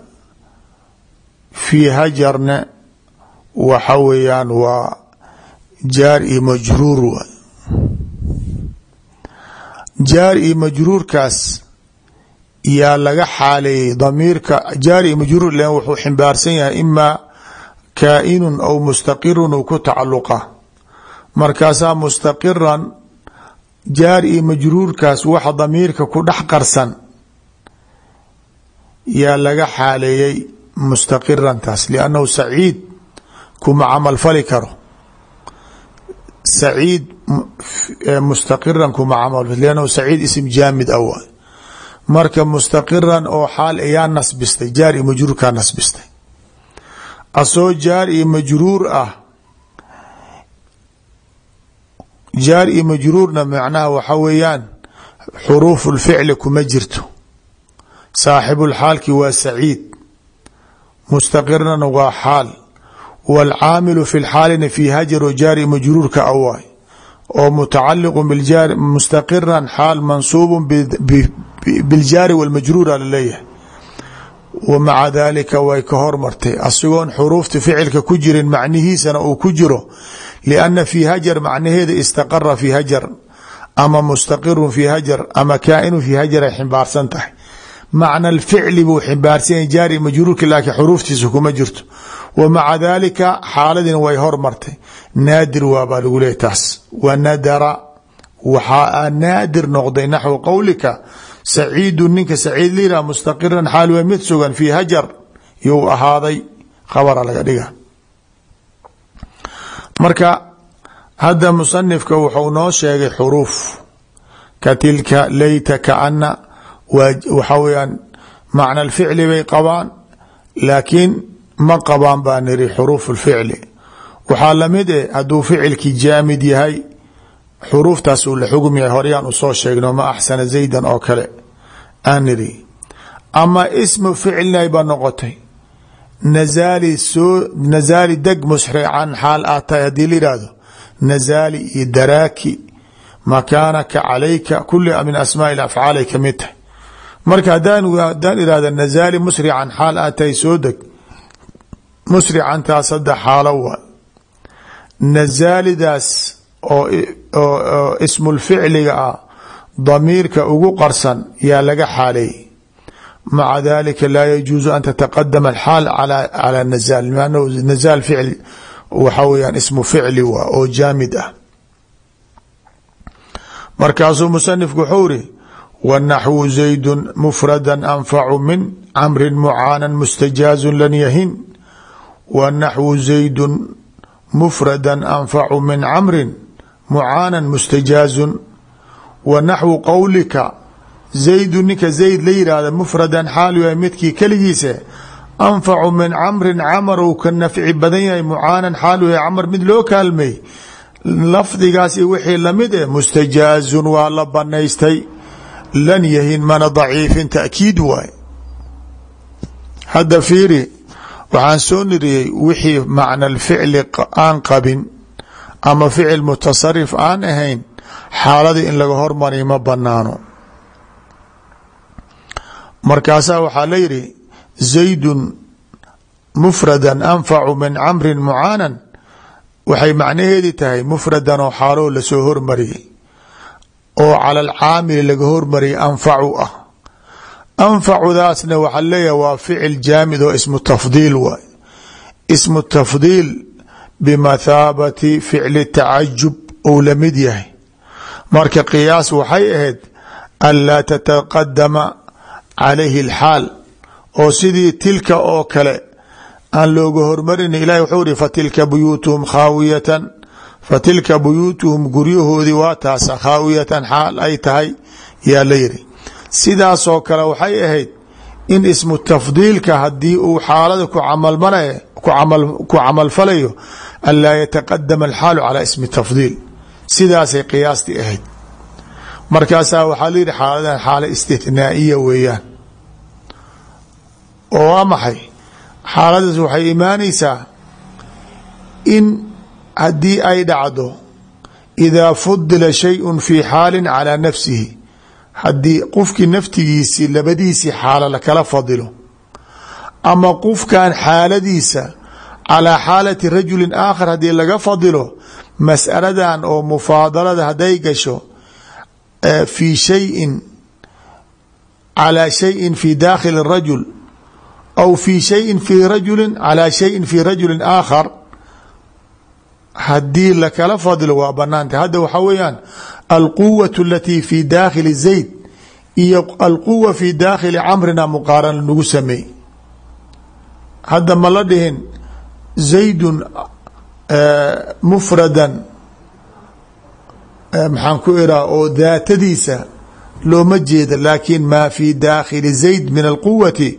Fii hajarna waxa weeyaan waa jaar iyo majruur waay. Jaar iyo majruurkaas yaa laga xaaleeyey damiirka jaar iyo majruur len wuxuu ximbaarsan yahay imaa kaainun aw mustaqirun uu ku tacaluqa markaasaa mustaqiran jaar iyo majruurkaas waxa damiirka ku dhex qarsan yaa laga xaaleeyey mustaqirantaas liannahu saciid kuma camal karo saciid mustaqiran kuma camal saciid isim jaamid a waay marka mustaqiran oo xaal ayaa nasbistay jaar iyo majruurkaa nasbistay asoo jaar iyo majruur ah jaar iyo majruurna macnaha waxa weeyaan xuruuf lficli kuma jirto saaxibulxaalki waa saciid mustaqirana waa xaal wاlcaamilu fi lxaalina fi hajar o jaari majruurka awaay oo mutacaliqu bijaar mustaqiran xaal mansuubu biljaari wاlmajruura la leeyahay wa maca dalika way ka hormartay asigoon xuruufta ficilka ku jirin macnihiisana uu ku jiro lianna fi hajar macnaheeda istaqara fi hajar ama mustaqirun fi hajar ama kaainu fi hajar ay ximbaarsan tahay macna alficli buu ximbaarsan jaari majruurki laakiin xuruuftiisa kuma jirto. Wa maca dalika xaaladina way hormartay naadir waabaa lagu leeyay taas. Wa nadara waxaa naadir noqday naxwu qowlika saciidu ninka saciid lira mustaqiran xaal waa mid sugan fii hajar you ahaaday khabara laga dhiga marka hadda musanifka waxaa weyaan macna alficli bay qabaan laakiin ma qabaan baa niri xuruuf lficli waxaa la mid eh hadduu ficilki jaamid yahay xuruuftaasuu la xugum yahay horyaan u soo sheegno ma axsana zaydan oo kale aan niri ama ismu ficilnay ba noqotay. Nazaali soo nazaali deg musrican xaal aad tahay haddii la yihahdo nazaali iyo daraaki makaanaka calayka marka hadaan ihahda nazaali musrican xaal aad tahay soo deg. Musricantaas hadda xaalo waa. Nazaalidaas oo ismulficliga ah damiirka ugu qarsan yaa laga xaaleeyey maca dalika laa yajuuzu an tataqadama alxaal calى nazaal. Lannahu nazaal ficl waxa weyaan ismu ficli waa oo jaamid ah. Markaasuu musanifku wuxuu iri wanaxwu zaydu mufrada anfacu min camri mucaana mustajaazu lan yahin wanaxwu zaydu mufrada anfacu min camri mucaana mustajaazun wa naxwu qowlika zaydu ninka zayd la yihahda mufradan xaal yahay midkii keligiisa anfacu min camrin camar uu ka nafci badan yahay mucaanan xaal yahay camar mid loo kaalmay lafdigaas wixii la mid eh mustajaazun waa la banaystay lan yahin mana daciifin taakiid waay. Hadda fiiri waxaan soo niriyey wixii macna ficli aan qabin ama ficil mutasarif aan ahayn xaaladii in laga hormariyo ma banaano markaasaa waxaa la yidhi zaydun mufradan anfacu min camrin mucaanan. Waxay macnaheedi tahay mufradan oo xaaloo la soo hormariyey oo cala alcaamili laga hormariyay anfacu ah. Anfacudaasna waxaa leeyahay waa ficil jaamid oo ismu tafdiil waay ismu tafdiil bimathaabati ficli tacajub ou la mid yahay. Marka qiyaas waxay ahayd an laa tataqadama calayhi alxaal oo sidii tilka oo kale aan looga hormarin ilahi wuxuu ihi fatilka buyuutuhum khaawiyatan fatilka buyuutuhum guryahoodii waa taasa khaawiyatan xaal ay tahay yaa la yidhi. Sidaasoo kale waxay ahayd in ismu tafdiilka haddii uu xaalada ku camalfalayo an laa yataqadama alxaalu calaa ismi tafdiil. Sidaasay qiyaastii ahayd. Markaasaa waxaa la yidhi xaaladan xaala istithnaa'iya weeyaan. Oo waa maxay? Xaaladaas waxay imaanaysaa in haddii ay dhacdo idaa fudila shayun fii xaalin calaa nafsihi haddii qofkii naftigiisii labadiisii xaalo lakala fadilo ama qofkan xaaladiisa calaa xaalati rajulin aakhar haddii laga fadilo masaladan oo mufaadalada hadday gasho fii shayin calaa shayin fi daakhili rajul aw fi shayin fi rajuli calaa shayin fi rajulin aakhar haddii lakala fadilo waa banaantah hadda waxaa weeyaan alquwaة alatii fi daakhili zayd iyo alquwa fi daakhili camrina muqaaran nagu sameey hadda ma la dhihin zaydun mufradan maxaan ku iraa oo daatadiisa looma jeeda laakin maa fi daakhili zayd min alquwati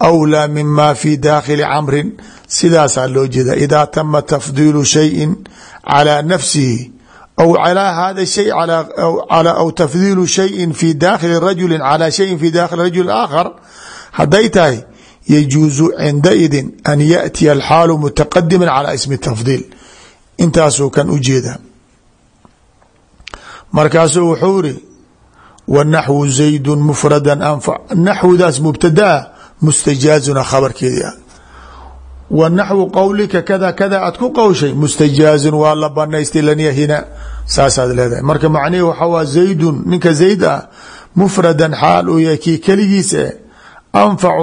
awlaa mima fi daakhili camrin sidaasaa loo jeeda idaa tama tafdiilu shayin calaa nafsihi aw calaa hada shay aw tafdiilu shayin fi daakhili rajuli calaa shayin fi daakhili rajuli aakhar hadday tahay yajuusu cindaidin an yaأtiya alxaalu mutaqadima calى ismi tafdiil intaasuu kan u jeeda markaasuu wuxuu iri wanaxwu zaydu mufrada anfac naxwdaas mubtadaa mustajaazuna khabarkeedii ah. Wa naxwu qowlika kada kada aad ku qowshay mustajaazun la banaystay lan yahina saasaad leedahay. Marka macnihi waxaa waa zaydun ninka ah mufradan xaal uu yahay kii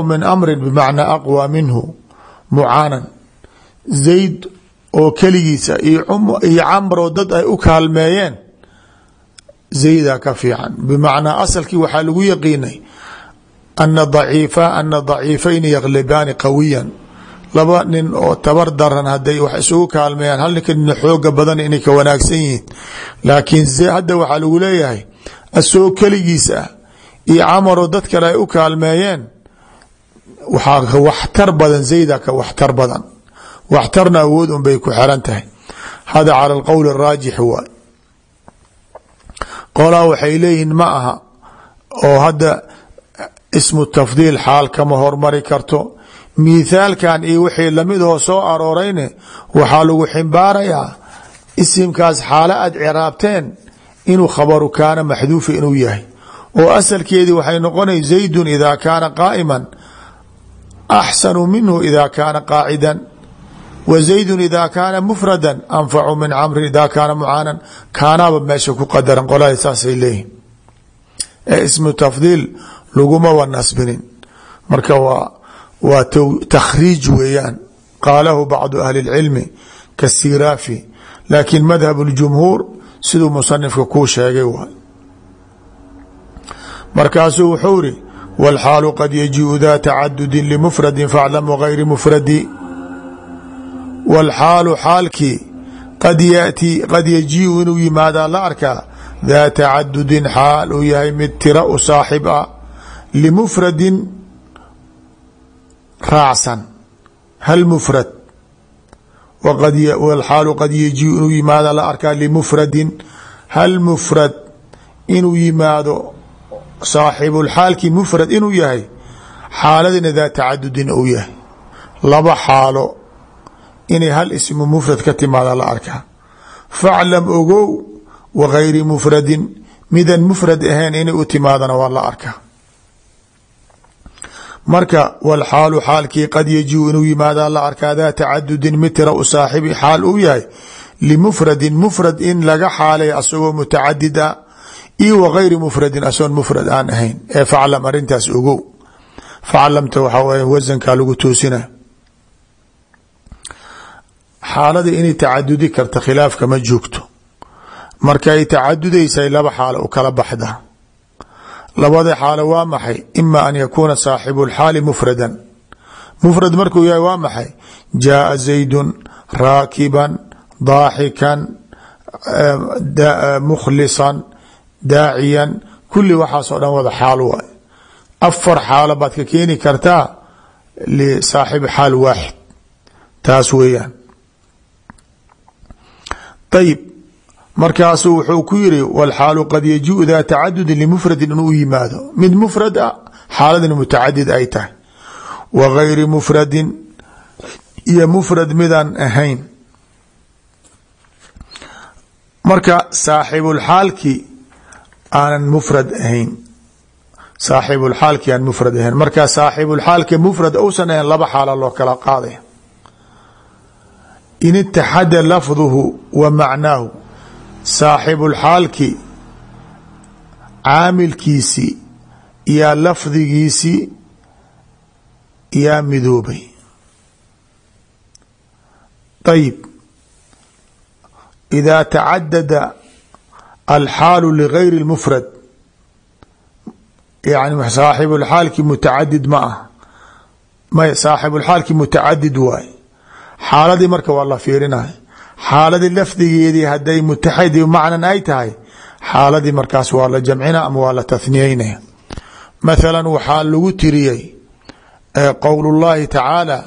min amrin bimacnaa aqwى minhu mucaanan. Zayd oo keligiisa iyo camroo dad ay u kaalmeeyeen zayda ka fiican. Bimacnaa asalkii waxaa lagu yaqiinay ana daciifa ana daciifayni yaklibaani qawiyan laba nin oo tabar daran haday wax isugu kaalmeeyaan hal ninka nina xooga badan inay ka wanaagsan yihiin laakiin hadda waxaa lagu leeyahay asagoo keligiis ah iyo camaroo dad kale ay u kaalmeeyeen waxaa ka waxtar badan zayda ka waxtar badan waxtarna awood un bay ku xeran tahay ismu tafdiil xaal kama hormari karto. Mithaalkan iyo wixii lamidoo soo aroorayne waxaa lagu ximbaarayaa isimkaas xaalo aad ciraabteen inuu khabaru kaana maxduufa inuu yahay. Oo asalkeedii waxay noqonay zaydun idaa kaana qaa'iman axsanu minhu ida kaana qaacidan wa zaydun ida kaana mufradan anfacu min camrin ida kaana mucaanan kaanaaba meesha ku qadaran qolada saasay leeyihiin ee ismu tafdiil lagumaba nasbinin marka waa waa takhriij weeyaan qaalahu bacdu ahli اlcilmi kasiraafi laakiin madhab اljumhuur siduu musanifka kuu sheegay waay markaasuu wuxuu iri wاlxaalu qad yajiiu da tacadudi limufradi faaclam wgayri mufradi wاlxaalu xaalkii qad yati qad yajiiu inuu yimaadaa la arkaa daa tacadudin xaal uu yahay mid tira u saaxib ah limufradin raacsan hal mufrad wاlxaalu qad yajiiu inuu yimaadaa la arkaa limufradin hal mufrad inuu yimaado saaxibulxaalkii mufrad inuu yahay xaaladina daa tacadudin uu yahay laba xaalo inay hal ismu mufrad ka timaada la arkaa faclam ogow wagayri mufradin midan mufrad ahayn inay u timaadana waa la arkaa marka wlxaalu xaalkii qad yajiu inuu yimaadaa la arkaa daa tacadudin mitira u yahay limufradin mufrad in laga xaalay asagoo mutacadid ah io wagayri mufradin asoon mufrad aan ahayn. Ee faclam arintaas ogow. Faclamta waxaa w wasankaa lagu toosina. Xaalada inay tacadudi karta khilaafka ma joogto. Markay tacadudaysay laba xaalo kala baxda labada xaalo waa maxay? Ima an yakuuna saaxibu lxaali mufradan. Mufrad markuu yahay waa maxay? Jaaa zaydun raakiban daaxikan mukhlisan daaciyan. Kulli waxaasoo dhan wada xaal waay afar xaalo baad ka keeni kartaa lisaaxibi xaal waaxid. Taas weeyaan. Ayib markaasuu wuxuu ku yiri wاlxaalu qad yajiu daa tacadudi limufradin inuu yimaado. Mid mufrad a xaaladina mutacadid ay tahay. Wa gayri mufradin mufrad midaan ahayn. Marka saaxibulxaalki aanan mufrad ahayn. Saaxibulxaalki aan mufrad ahayn. Marka saaxibulxaalki mufrad uusan ahayn laba xaala loo kala qaadaya. In itaxada lafduhu wa macnaahu saaxibulxaalki caamilkiisi yaa lafdigiisi yaa midoobay. Ayib idaa tacadada alxaalu ligayri اlmufrad yani saaxibulxaalki mutacadid ma ah. May saaxibulxaalki mutacadid waay. Xaaladii marka waa la fiirinay xaaladii lafdigeedii haday mutaxid macnan ay tahay xaaladii markaas waa la jamcina ama waa la tahniyeynaya mathala waxaa lagu tiriyey qowl اllahi tacaala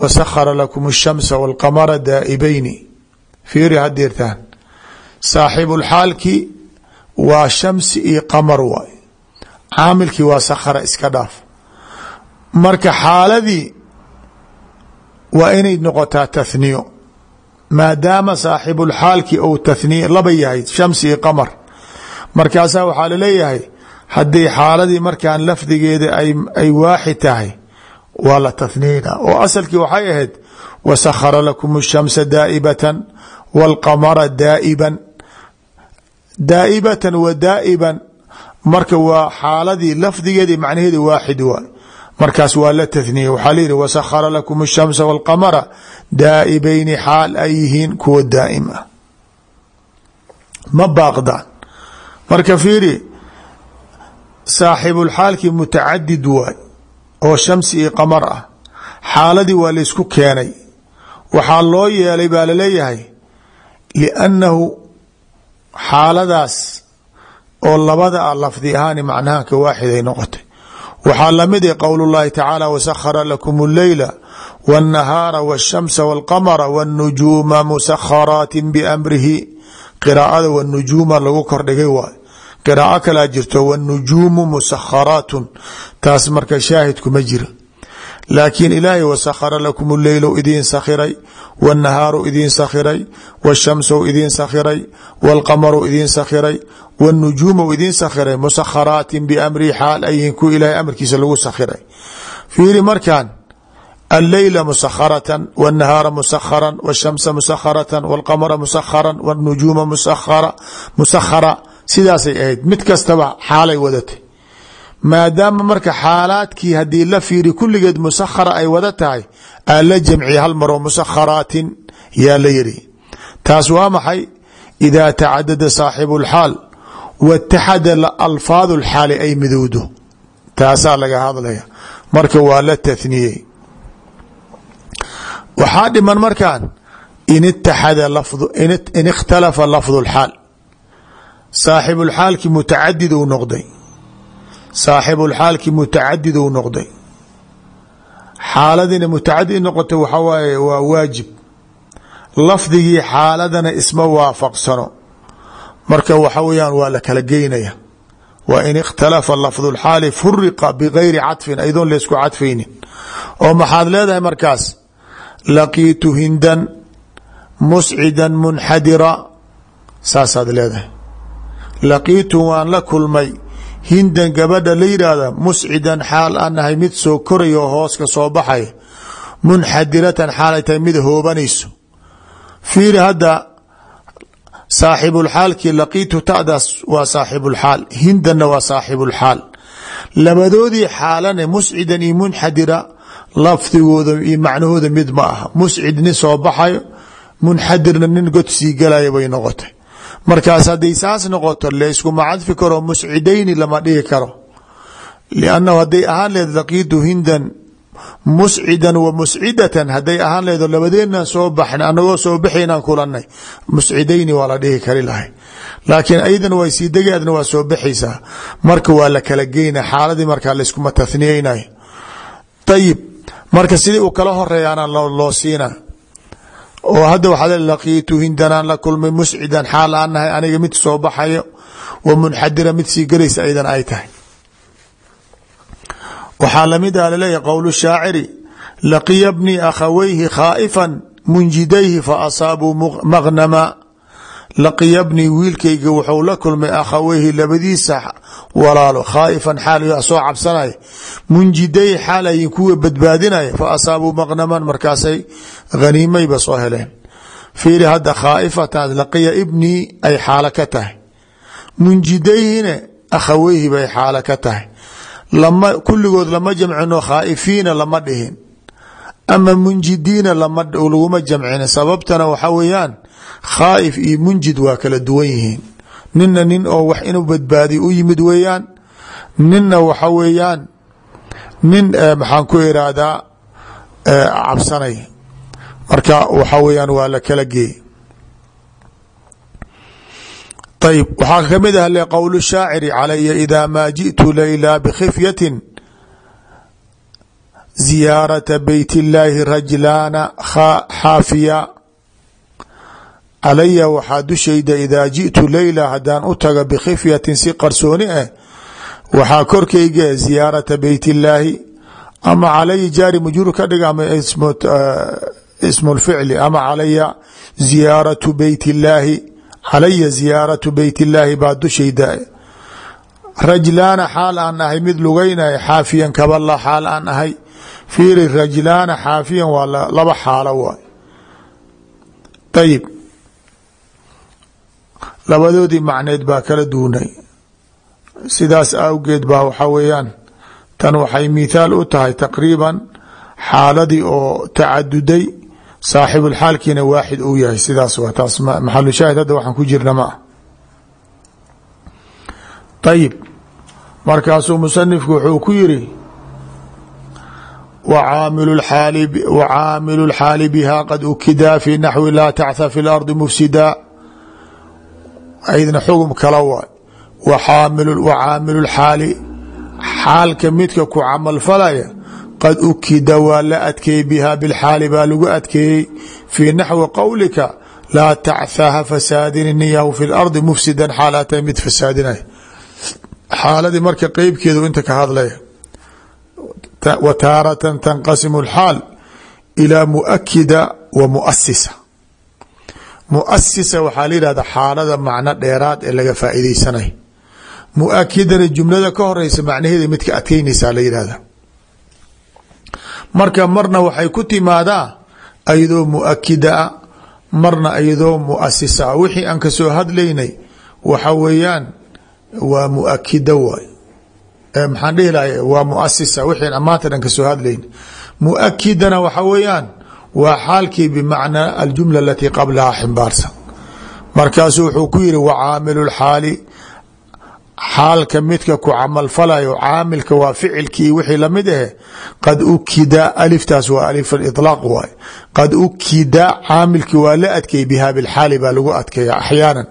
wasakhara lakum الshamsa wاlqamara daa'ibayni fiiri hadeertaan saaxibulxaalki waa shamsi iyo qamar waay caamilkii waa sakhara iska dhaaf marka xaaladii waa inay noqotaa tahniyo maadaama saaxibulxaalki ou taniy laba yahay shams iyo qamar. Markaasaa waxaa la leeyahay haddii xaaladii markaan lafdigeeda ay waaxid tahay waa la taniyna oo asalkii waxay ahayd wasakhara lakum shamsa daaibatan walqamara daaiban. Daaibatan wa daaiban marka waa xaaladii lafdigeedii macnaheedi waaxid waay. Markaas waa la taniyey waxaa layihi wasakhara lakum shamsa walqamara daa'ibayni xaal ay yihiin kuwa daa'im ah ma baaqdaan marka fiiri saaxibulxaalkii mutacadid waay oo shamsi iyo qamar ah xaaladii waa laysku keenay waxaa loo yeelay baa la leeyahay liannahu xaaladaas oo labada ah lafdi ahaani macnahanka waaxid ay noqotay waxaa la mid ah qowl اllahi tacaala wasakhara lakum اleyla wاnnahaara wاshamsa wاlqamara wاnnujuuma musakharaati bamrihi qiraa'ada wاnujuuma lagu kordhigay waay qiraaco kalaa jirto wاnujuumu musakharaatun taas marka shaahidkuma jira laakiin ilaahay wasakhara lakum leylu idiin sakhiray wاnnahaaru idiin sakhiray wاshamsu idiin sakhiray wاlqamaru idiin sakhiray wاnujuumu idiin sakhiray musakharaatin biamrii xaal ayhin ku ilaahay amarkiisa lagu sakhiray fiiri markan alleyla musakharatan wاnnahaara musakhara wاshamsa musakharata wاlqamara musakhara wاnujuuma musakhara sidaasay ahayd mid kastaba xaalay wadatay maadaama marka xaalaadkii haddii la fiiri kulligeed musakhara ay wada tahay aa la jamciya hal maroo musakharaatin yaa la yidhi taas waa maxay idaa tacadada saaxibu اlxaal wataxada alfaadu اlxaali ay midowdo taasaa laga hadlaya marka waa la tathniyey waxaa dhiman markaan in ikhtalafa lafdu اlxaal saaxibulxaalki mutacadid uu noqday. Saaxibulxaalki mutacadid uu noqday. Xaaladina mutacadid noqotay waxaa waaye waa waajib. Lafdigii xaaladana isma waafaqsano. Marka waxa weyaan waa la kala geynaya. Wa in ikhtalafa lafdu اlxaali furiqa bigayri cadfin aydoon laysku cadfaynin oo maxaad leedahay markaas laqiitu hindan muscidan munxadira saasaad leedahay. Laqiitu waan la kulmay hindan gabadha la yidhaahda muscidan xaal aan nahay mid soo koraya oo hoos ka soo baxay. Munxadiratan xaalay tahay mid hoobanayso fiiri hadda saaxibulxaalkii laqiitu ta'daas waa saaxibulxaal hindanna waa saaxibulxaal labadoodii xaalane muscidan iyo munxadira lafdigooda iyo macnahooda mid ma aha. Muscid soo baxayo munxadirna nin god sii bay noqotay. Markaas hadday saas noqoto layskuma cadfi karo muscidayni lama dhihi karo. Liannahu hadday ahaan lehed laqiitu hindan muscidan wa muscidatan hadday ahaan lehedo labadeenan soo baxn anagoo soo baxaynaan kulanay muscidayni waa la kari lahay. Laakiin ayadan way sii degaadna waa soo baxaysaa. Marka waa la kala geyna xaaladii markaa layskuma tathniyeynayo ayib marka sidii uu kala horeeyaana loo siina. Oo hadda waxaa laqiitu hindanaan la kulmay muscidan xaal aniga mid soo baxayo wa munxadira mid sii galaysa aydan ay tahay. Waxaa la mid ah laleeyahy qowl shaaciri laqiya bnii akhawayhi khaa'ifan munjidayhi fa asaabuu maqnama. Laqiya bnii wiilkayga wuxuu la kulmay akhaweyhi labadiisa walaalo khaa'ifan xaal soo cabsanaya munjidayhi xaal kuwa badbaadinaya fa asaabuu maqnaman markaasay haniimayba soo heleen. Fiiri hadda khaaifataas laqiya ibnii ay xaalo ka tahay. Bay xaalo lama kulligood lama jamcino khaa'ifiina lama dhihin. Ama munjidiina laguma jamcin sababtana waxa weeyaan khaaif iyo munjid waa kala duwan nina nin oo wax inuu badbaadiyo u yimid weeyaan ninna waxa weeyaan nin maxaan ku irahdaa cabsanay. Marka waxa weeyaan waa la kala geey ayb waxaa ka mid ah le qowl shaaciri calaya ida maa jiئtu layla bkhifyatin ziyaarata beyt اllaahi calaya waxaa dushayda idaa ji'tu leyla haddaan u taga bikhifyatin si qarsooni ah waxaa korkeyga ziyaarata beyt illaahi ama calaya jaari majruur ka dhig ama ismu eh, lficli ama calaya ziyaaratu beyt illaahi calaya ziyaaratu beyt illaahi baa dushayda rajlaana xaal aan ahay mid lugaynay xaafiyan kabala xaal aan ahay fiiri rajlaana xaafiyan waa laba xaalo waay. Ayib labadoodii macneed baa kala duunay sidaas awgeed baa waxaa weeyaan tan waxay mithaal u tahay taqriiban xaaladii oo tacaduday saaxibulxaalkiina waaxid uu yahay. Sidaas waa taas maxalu shaahid hadda waxaan ku jirna ma ah ayib markaasuu musanifku wuxuu ku yiri wacaamilu lxaali biha qad ukidaa fi naxwi laa tachtha fi lardi mufsida aydna xugum kala waay wacaamilu lxaali xaalka midka ku camal falaya qad ukida waa la adkeeyey biha bilxaali baa lagu adkeeyey fii naxwi qowlika laa tachthaha fasaadin niyahu fi lardi mufsidan xaalaatay mid fasaadinay xaaladii marka qeybkeedu inta ka hadlaya wa taaratan tanqasimu اlxaal ilaa muakida wa muasisa muasisa waxaa la yihahda xaalada macno dheeraad ee laga faa'iideysanay muakidana jumlada ka horeysa macnaheeda midka adkeynaysaa la yihahda marka marna waxay ku timaadaa ayadoo muakida a marna ayadoo muasisa a wixii aan ka soo hadlaynay waxa weeyaan waa muakida waay. Kasoo hadlayn. Muakidana waxa weeyaan waa xaalkii bimacnaa aljumla alatii qablahaa ximbaarsan. Markaasuu wuxuu ku yihi wacaamilu lxaali xaalka midka ku camalfalayo caamilka waa ficilkii wixii la mid ahe qad ukida aliftaas waa alif ilaaq waay qad ukida caamilkii waa la adkeey biha bilxaali baa lagu adkeeya axyaana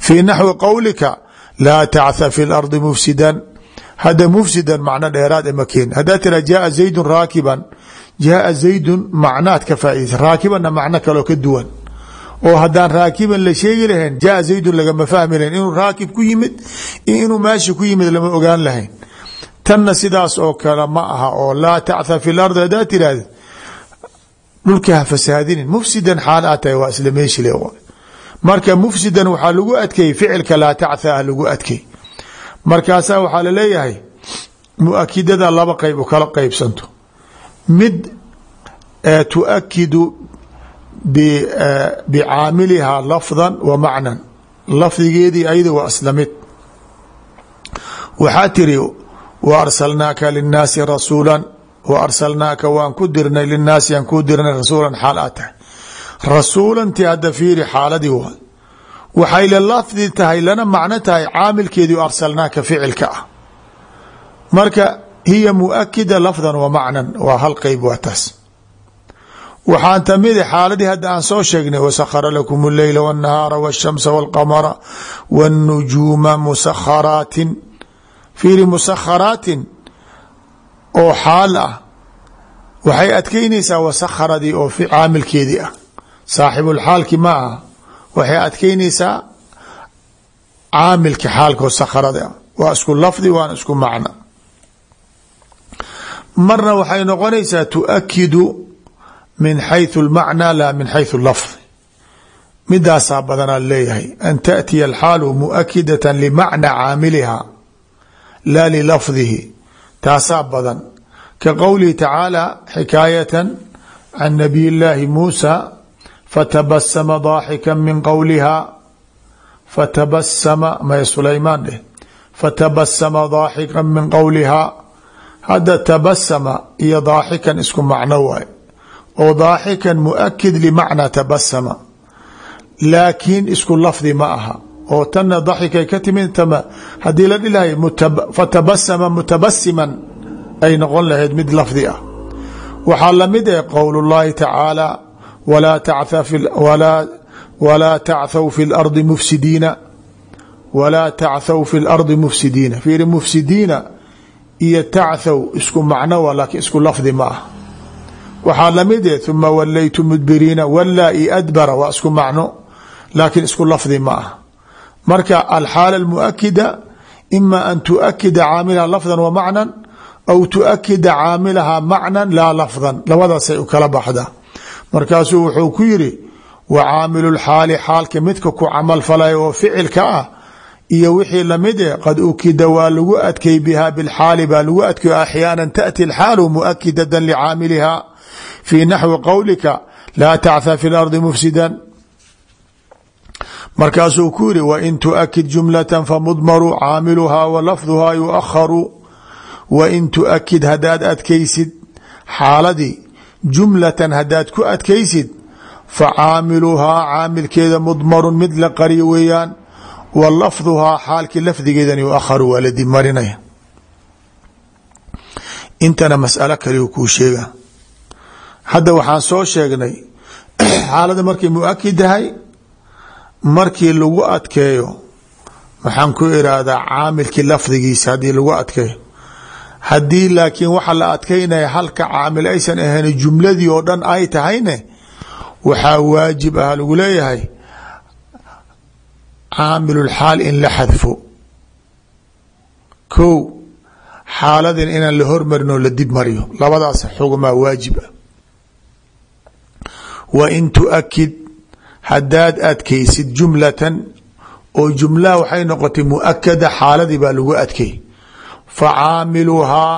fii naxwi qowlika laa tactha fi lardi mufsidan. Hadda mufsidan macno dheeraad ema keen. Haddaa tira jaaa zaydun raakiban jaaa zaydun macnaad ka faaideysa raakibanna macno kaloo ka duwan. Oo haddaan raakiban la sheegi lahayn jaaa zaydun lagama fahmi lahayn. Inuu raakib ku yimid inuu maashi ku yimid lama ogaan lahayn. Tanna sidaas oo kale ma aha oo laa tactha fi lardi haddaa tiraahda dhulka ha fasaadinin. Mufsidan xaal aa tahay waa isla meeshile marka mufsidan waxaa lagu adkeeyey ficilka laa tactha ah lagu adkeey markaasaa waxaa la leeyahay muakidada laba qeyb u kala qeybsanto mid tuakidu bicaamilihaa lafdan wa macnan. Lafdigeedii ayada waa isla mid. Waxaa tiri wa arsalnaaka linnaasi rasuulan. Wa arsalnaaka waan ku dirnay linnaasi aan kuu dirnay rasuulan xaal aa tahay. Rasuulanti hadda fiiri xaaladii waa. Waxay la lafdi tahay lana macno tahay caamilkeedii arsalnaaka ficilka ah. Marka hiya muakida lafdan wa macnan waa hal qeyb waa taas waxaan tamid xaaladii hadda aan soo sheegnay wasakhara lakum اleyla wالnahaara wالshamsa wاlqamara wالnujuuma musakharaatin fiiri musakharaatin oo xaal ah waxay adkeynaysaa wasakharadii oo caamilkeedii ah saaxibulxaalki ma aha waxay adkeynaysaa caamilka xaalka oo sakharada ah waa isku lafdi waana isku macno marna waxay noqonaysaa tuakidu min xayثu اlmacnى la min xayثu lafظ midaasaa badanaa leeyahay an taأtiya alxaalu muakidata limacna caamiliha la lilafdihi taasaa badan ka qowlihi tacaala xikaayata can nabiy اllaahi muusa fatabasama daaxika min qowliha fatabasama may sulaymaan dheh fatabasama daaxika min qowlihaa hadda tabasama iyo daaxikan isku macno waay. oo daaxikan muakid limacnaa tabasama laakiin isku lafdi ma aha. oo tanna daxikay ka timid tama haddii la dhilahay fatabasama mutabasiman ay noqon lahayd mid lafdi ah. waxaa la mid eh qowl اllahi tacaala walaa tacthaw fi lardi mufsidiina walaa tacthaw fi lardi mufsidiina. Fiiri mufsidiina iyo tacthaw isku macno wa laakiin isku lafdi ma ah. Waxaa la mid eh uma walaytu mudbiriina i adbara waa isku macno laakiin isku lafdi ma ah. Marka alxaala almuakida ima an tuakida caamilaha lafdan wa macnan aw tuakida caamilaha macnan laa lafdan. Labadaasay u kala baxda markaasuu wuxuu ku yiri wa caamilu lxaali xaalka midka ku camal falaya oo ficilka ah iyo wixii la mid eh qad ukida waa lagu adkay biha bilxaali baa lagu adkayo axyaana taأti اlxaalu muakidada licaamiliha. Fi naxwi qowlika laa tactha fi lardi mufsidan. Markaasuu ku yiri wain tuakid jumlata famudmaru caamiluhaa wa lafduhaa yuakharu. Wain tuakid hadaad adkaysid xaaladii jumlatan hadaad ku adkaysid facaamiluhaa caamilkeeda mudmarun mid la qariyo weeyaan wa lafduhaa xaalkii lafdigeedan yuakharu waa la dibmarinaya intana masalo kaliu kuu sheega. Hadda waxaan soo sheegnay xaalada markay muakid tahay markii lagu adkeeyo waxaan ku iraahdaa caamilkii lafdigiisa haddii lagu adkeeyo. Haddii laakiin waxa la adkeynaya halka caamil aysan ahayn jumladii oo dhan ay tahayne waxaa waajib ah lagu leeyahay caamilulxaal in la xadfo. Ko xaaladin inaan la hormarin oo la dib mariyo. Labadaas xugumaa waajib ah. Wa in tuakid haddaad adkaysid jumlatan oo jumlaha waxay noqotay muakada xaaladii baa lagu adkay. Fa caamiluhaa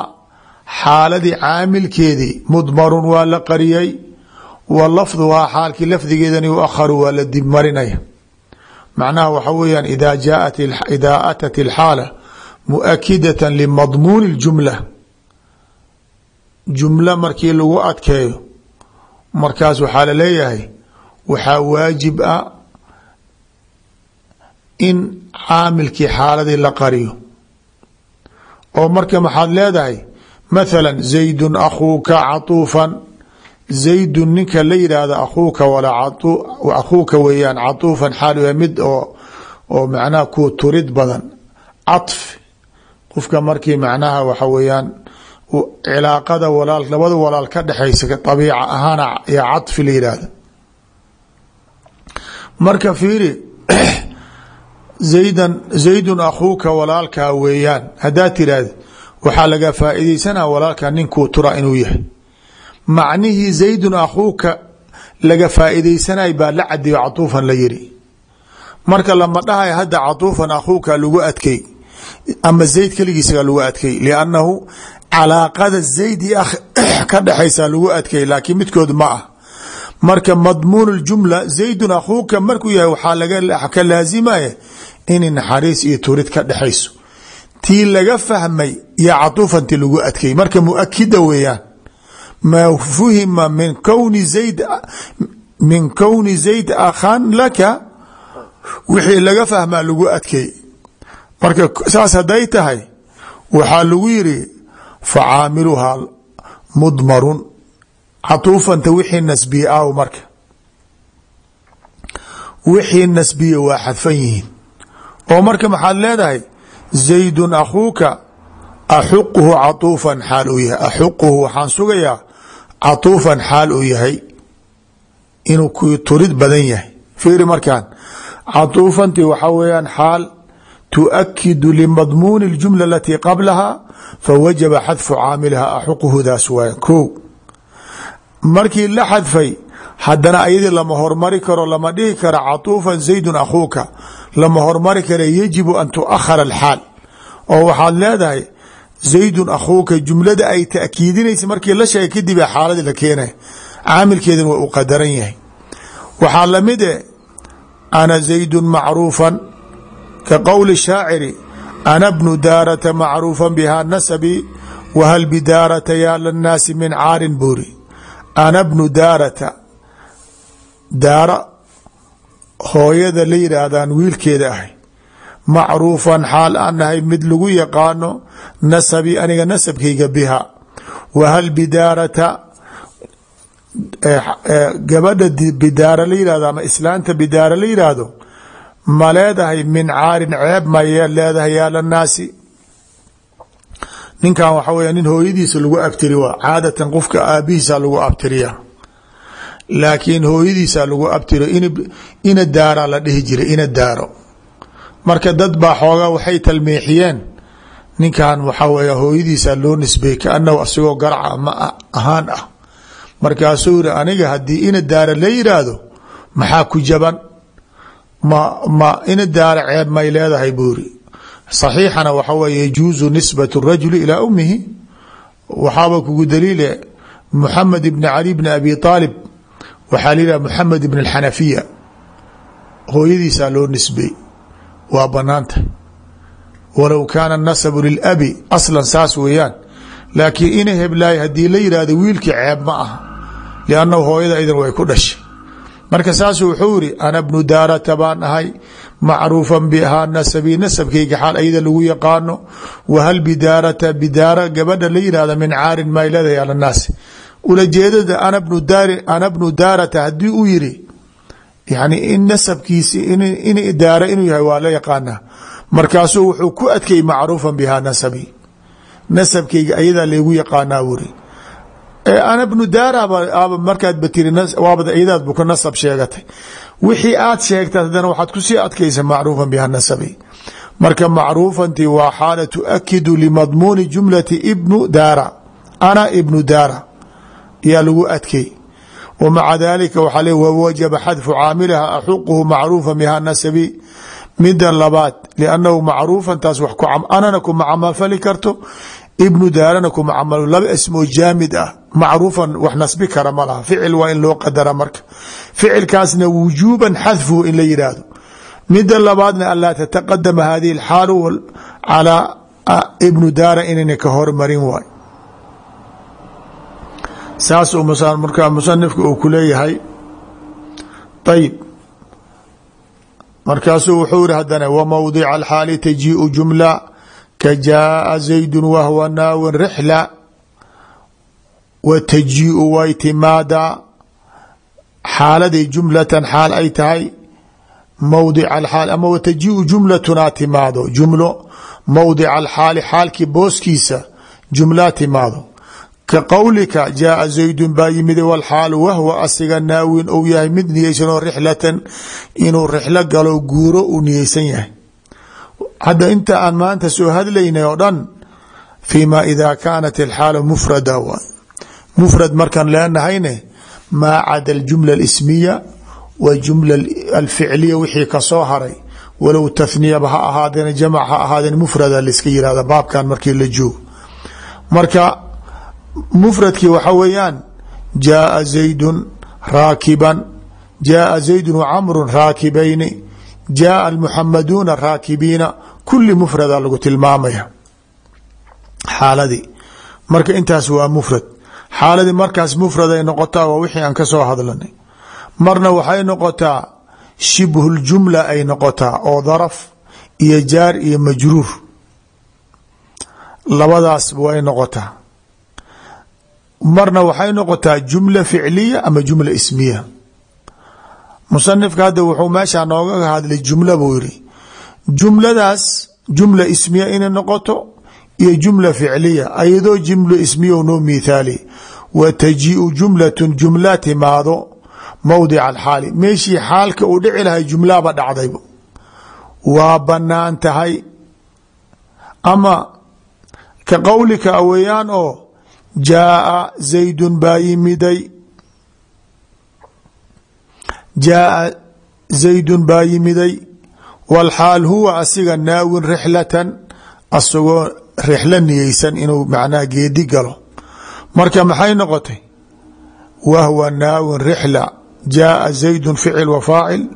xaaladii caamilkeedii mudmarun waa la qariyay wa lafduhaa xaalkii lafdigeedani yuakharu waa la dib marinaya macnaha waxa weeyaan ida jaaat idaa atat ilxaala muakidatan limadmuuni اljumla jumla markii lagu adkeeyo markaas waxaa la leeyahay waxaa waajib ah in caamilkii xaaladii la qariyo. Oo marka maxaad leedahay mathala zaydun akhuuka catuufan zaydun ninka la yidhaahdo akhuuka walaa akhuuka weeyaan catuufan xaal mid oo oo macnaha ku turid badan. Caطf qofka markii macnaha waxa weeyaan cilaaqada walaal labada walaal ka dhexaysa abiica ahaana yaa caطfi la yidhaahdo. Marka fiiri zaydan zaydun akhuuka walaalkaa weeyaan haddaad tiraahda waxaa laga faa'iidaysanaa walaalka ninkuu tura inuu yahay macnihii zaydun akhuuka laga faa'iidaysanay baa la cadiyo catuufan la yiri marka lama dhahay hadda catuufan akhuuka lagu adkay ama zayd keligiisaga lagu adkay liannahu calaaqada zaydi ka dhexaysa lagu adkay laakiin midkood ma ah. Marka madmuun jumla zaydun akhuuka markuu yahay waxaa ka laazimaya in naxariis iyo turid ka dhexayso tii laga fahmay iyo lagu marka muakida weeyaan ma fuhima min kowni zayd min kowni zayd akhan laka wixii laga fahmaa lagu adkay marka saas hadday tahay waxaa lagu yiri facaamiluhaa mudmarun catuufanta wixii nasbiye aw marka wixii nasbiye waa xadfan yihiin oo marka maxaad leedahay zaydun akhuuka axuquhu catuufan xaal uu yahay axuquhu catuufan xaal uu yahay inuu ku turid badan yahay. Fiiri markaan catuufantii waxaa weeyaan xaal tuakidu limadmuuni اljumla alatii qablaha fawajaba xadfu caamiliha axuquhu daas waaya ko markii la xadfay haddana ayadii lama hormari karo lama dhihi kara catuufan zaydun akhuuka lama hormari kara yajibu an tuakhara alxaal. Oo waxaad leedahay zaydun akhuuka jumlada ay taakiidinaysa markii la sheegay kadib ee xaaladii la keenay caamilkeedin waa u qadaran yahay. Waxaa la mid e ana zaydun macruufan ka qowli shaaciri ana bnu daarata macruufan bihaa nasabi wahal bidaarata yaa lannaasi min caarin buuri ana bnu daarata daara hooyada la yidhaahdaan wiilkeeda ahay. Macruufan xaal aan ahay mid lagu yaqaano nasabi aniga nasabkayga biha. Wahal bidaarata gabadha bidaara la yihahdo ama islaanta bidaara la yidhaahdo ma leedahay min caarin ceeb maya leedahay yaa lanaasi ninkan waxa weya nin hooyadiisa lagu abtiri waa caadatan qofka aabihiisa lagu abtiriya laakiin hooyadiisa lagu abtiro ina daara la dhihi jiray ina daaro. Marka dad baa xoogaa waxay talmiixiyeen ninkan waxaa w hooyadiisa loo nisbeeyey kaanahu asigoo garaca ama ahaan ah. Markaasuu yihi aniga haddii ina daara la yiraahdo maxaa ku jaban? Ma ma ina daara ceeb may leedahay buu yiri saxiixana waxa weye yajuusu nisbat rajuli ilaa umihi waxaaba kugu daliile muxamed ibni ali bni abi aalib waxaa layihaha muxamed ibn alxanafiya hooyadiisaa loo nisbeey waa banaanta walow kaana nasabu lilabi aslan saas weeyaan. Laakiin ina heblaay haddii la yihahdo wiilkii ceeb ma aha liannahu hooyada idan way ku dhashay. Marka saasuu wuxuu yiri ana bnu daarata baan ahay macruufan bihaa nasabii nasabkayga xaal ayada lagu yaqaano wahal bidaarata bidaara gabadha la yihahda min caarin may leedahay ala naasi ulajeedada ana bnu daari ana bnu daarata haddii uu yiri yani in nasabkiisi in daara inuu yahay waa la yaqaanaa markaasuu wuxuu ku adkay macruufan bihaa nasabi. Nasabkayga ayadaa laygu yaqaanaa wuri. Ana bnu daara markaad batiri waabad iyadaad bu ka nasab sheegatay. Wixii aad sheegta haddana waxaad ku sii adkaysa macruufan biha nasabi. Marka macruufantii waa xaala tuakidu limadmuuni jumlati ibnu daara. Ana ibnu daara yaa lagu adkay wa maca dalika waxaa le wawajaba xadfu caamiliha axuquhu macruufa biha nasabi mida labaad liannahu macruufan taas wax anana kuma camalfali karto ibnu daarana kuma camal laba ismoo jaamid ah macruufan wax nasbi kara ma laha ficil waa in loo qadara marka ficilkaasna wujuuban xadfuhu in la yidhaahdo mida labaadna anlaa tataqadama hadihi alxaalu calaa ibnu daara inayna ka hormarin waay. Saas markaa musanifka uu ku leeyahay. Ayib markaasuu wuxuu yihi hadana wmawdica alxaali tajiiu jumla ka jaaa zaydu wahwa naawin rixla wa tajiiu way timaadaa xaaladay jumlatan xaal ay tahay mawdica alxaal ama wa tajiiu jumlatunaa timaado jumlo mawdica alxaali xaalkii booskiisa jumlaa timaado ka qowlika jaaa zaydun baa yimid walxaal wahwa asiga naawin ou yahay mid niyeysanoo rixlatan inuu rixlo galo guuro uu niyeysan yahay. Hadda inta aan maanta soo hadlaynay oo dhan fi ma ida kaanat alxaalu mufrada waay mufrad markaan leenahayne maa cada aljumla alismiya wa jumla alficliya wixii ka soo haray. Walow tathniyaba ha ahaadeen jamac ha ahaadeen mufrada laiska yihahda baabkan markii la joogo. Marka mfradkii waxa weeyaan jaaa zaydun raakiban jaaa zaydun wacamru raakibayni jaaa almuxamaduuna raakibiina kuli mufrada lagu tilmaamaya. Xaaladii marka intaas waa mufrad. Xaaladii markaas mufrad ay noqotaa waa wixii aan ka soo hadlanay marna waxay noqotaa shibhu ljumla ay noqotaa oo daraf iyo jaar iyo majruur. Labadaas way noqotaa marna waxay noqotaa jumla ficliya ama jumla ismiya. Musanifka hadda wuxuu meeshaa nooga hadlay jumla buu yiri jumladaas jumla ismiya inay noqoto iyo jumla ficliya ayadoo jumla ismiya noo mithaali wa tajiiu jumlatun jumla timaado mawdica alxaali. Meeshii xaalka uu dhici lahay jumlaba dhacdaybo waa bannaan tahay. Ama ka qowlika weeyaan oo jaaa zaydun baa yimiday jaaa zaydun baa yimiday walxaal huwa asiga naawin rixlatan asagoo rixlo niyeysan inuu macnaha geedi galo marka maxay noqotay wahwa naawin rixla jaaa zaydun ficil wa faacil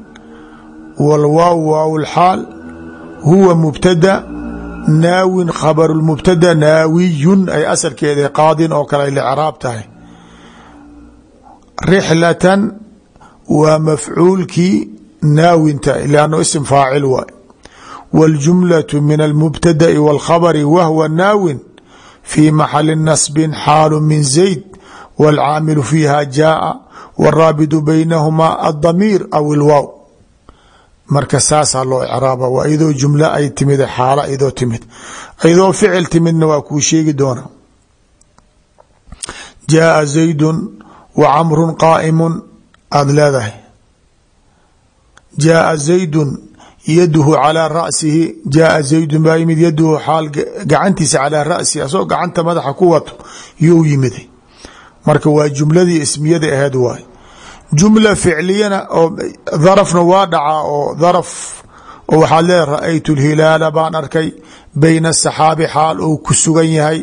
walwaaw waaw lxaal huwa mubtada naawin khabaru mubtada naawiyun ay asalkeeda qaadin oo kale ay licraab tahay rixlatan waa mafcuulkii naawinta lanno isim faacil waay wاljumlaة min almubtada'i wاlkhabri wahwa naawin fii maxali nasbin xaalu min zayd wاlcaamilu fiiha jaaa wاraabidu baynahumaa aلdamiir aw ilwaaw marka saasaa loo icraaba waa iyadoo jumlo ay timid xaalo iyadoo timid. Iyadoo ficil timidna waa kuu sheegi doona. Jaaa zaydun wa camrun qaa'imun aada leedahay. Jaaa zaydun yaduhu calaa rasihi jaaa zaydun baa yimid yaduhu xaal gacantiisa calaa rasihi asagoo gacanta madaxa ku wato you yimiday marka waa jumladii ismiyada aheed waay jumla ficliyana oo darafna waa dhacaa oo daraf oo waxaad leedahay ra'aytu lhilaala baan arkay bayna asaxaabi xaal uu ku sugan yahay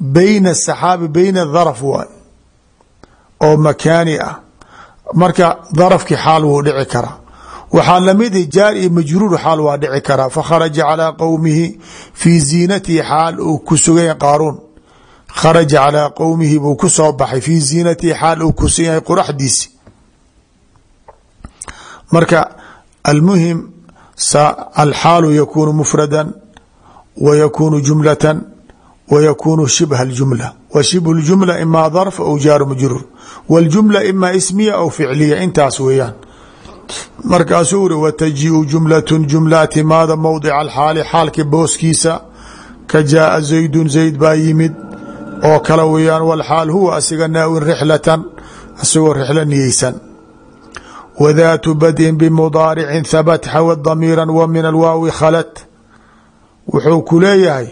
bayna asaxaabi bayna daraf waay oo makaani ah. Marka darafkii xaal wuu dhici karaa. Waxaa la mid jaar iyo majruur xaal waa dhici karaa. Fakharaja calaa qowmihi fii ziinatihi xaal uu ku sugan yahay qaaruun. Kharaja calaa qowmihi buu ku soo baxay. Fii ziinatihi xaal uu kusugan yahay quraxdiisi marka almuhim alxaalu yakunu mufrada wa yakunu jumlata wa yakunu shibha اljumla wa shibhu اljumla ima darf aw jaaru majruur wاljumla ima ismiya aw ficliya intaas weeyaan markaasuu uri watajiiu jumlatu jumla timaada mowdica alxaali xaalka booskiisa ka jaaa zaydun zayd baa yimid oo kale weeyaan walxaal huwa asiga naawin rixlatan asagoo rixlo niyeysan wdaatu badin bmudaaricin habat xawad damiira wa min alwaawi khalat wuxuu ku leeyahay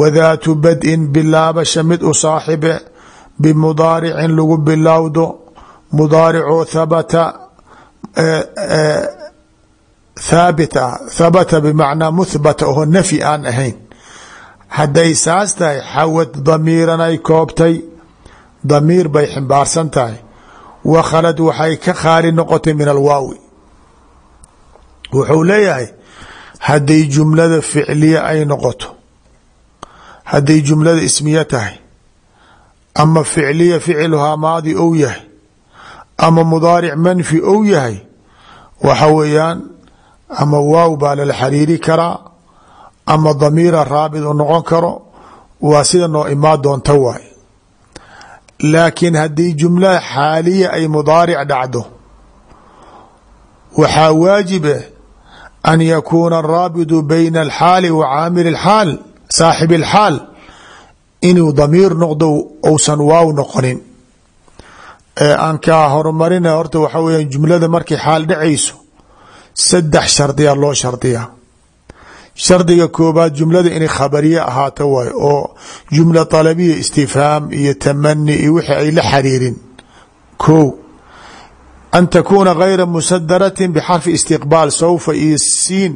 wadaatu bad-in bilaabasha mid u saaxibe bimudaaricin lagu bilowdo mudaaricoo thabata thaabit ah thabata bimacnaa muthbata oo nafyi aan ahayn hadday saas tahay xawad damiiran ay koobtay damiir bay ximbaarsan tahay wakhalad waxay ka khaali noqotay min alwaawi wuxuu leeyahay hadday jumlada ficliya ay noqoto hadday jumlada ismiye tahay ama ficliya ficiluhaa maadi ou yahay ama mudaaric manfi ou yahay waxa weeyaan ama waaw baa lala xariiri karaa ama damiira raabit u noqon karo waa sida noo imaa doonta waay laakiin haddii jumlada xaaliya ay mudaaric dhacdo waxaa waajibe an yakuuna araabitu bayna alxaali wa caamil اlxaal saaxib اlxaal inuu damiir noqdo ousan waaw noqonin. Aan kaa horumarina horta waxaa weya jumlada markay xaal dhacayso saddex shardiya loo shardiyaa shardiga koobaad jumlada inay khabariye ahaato waay oo jumla dalabiya istifhaam iyo tamani iyo wixii ay la xariirin. Ko an takuuna gayra musadaratin bixarfi istiqbaal sawfa iyo siin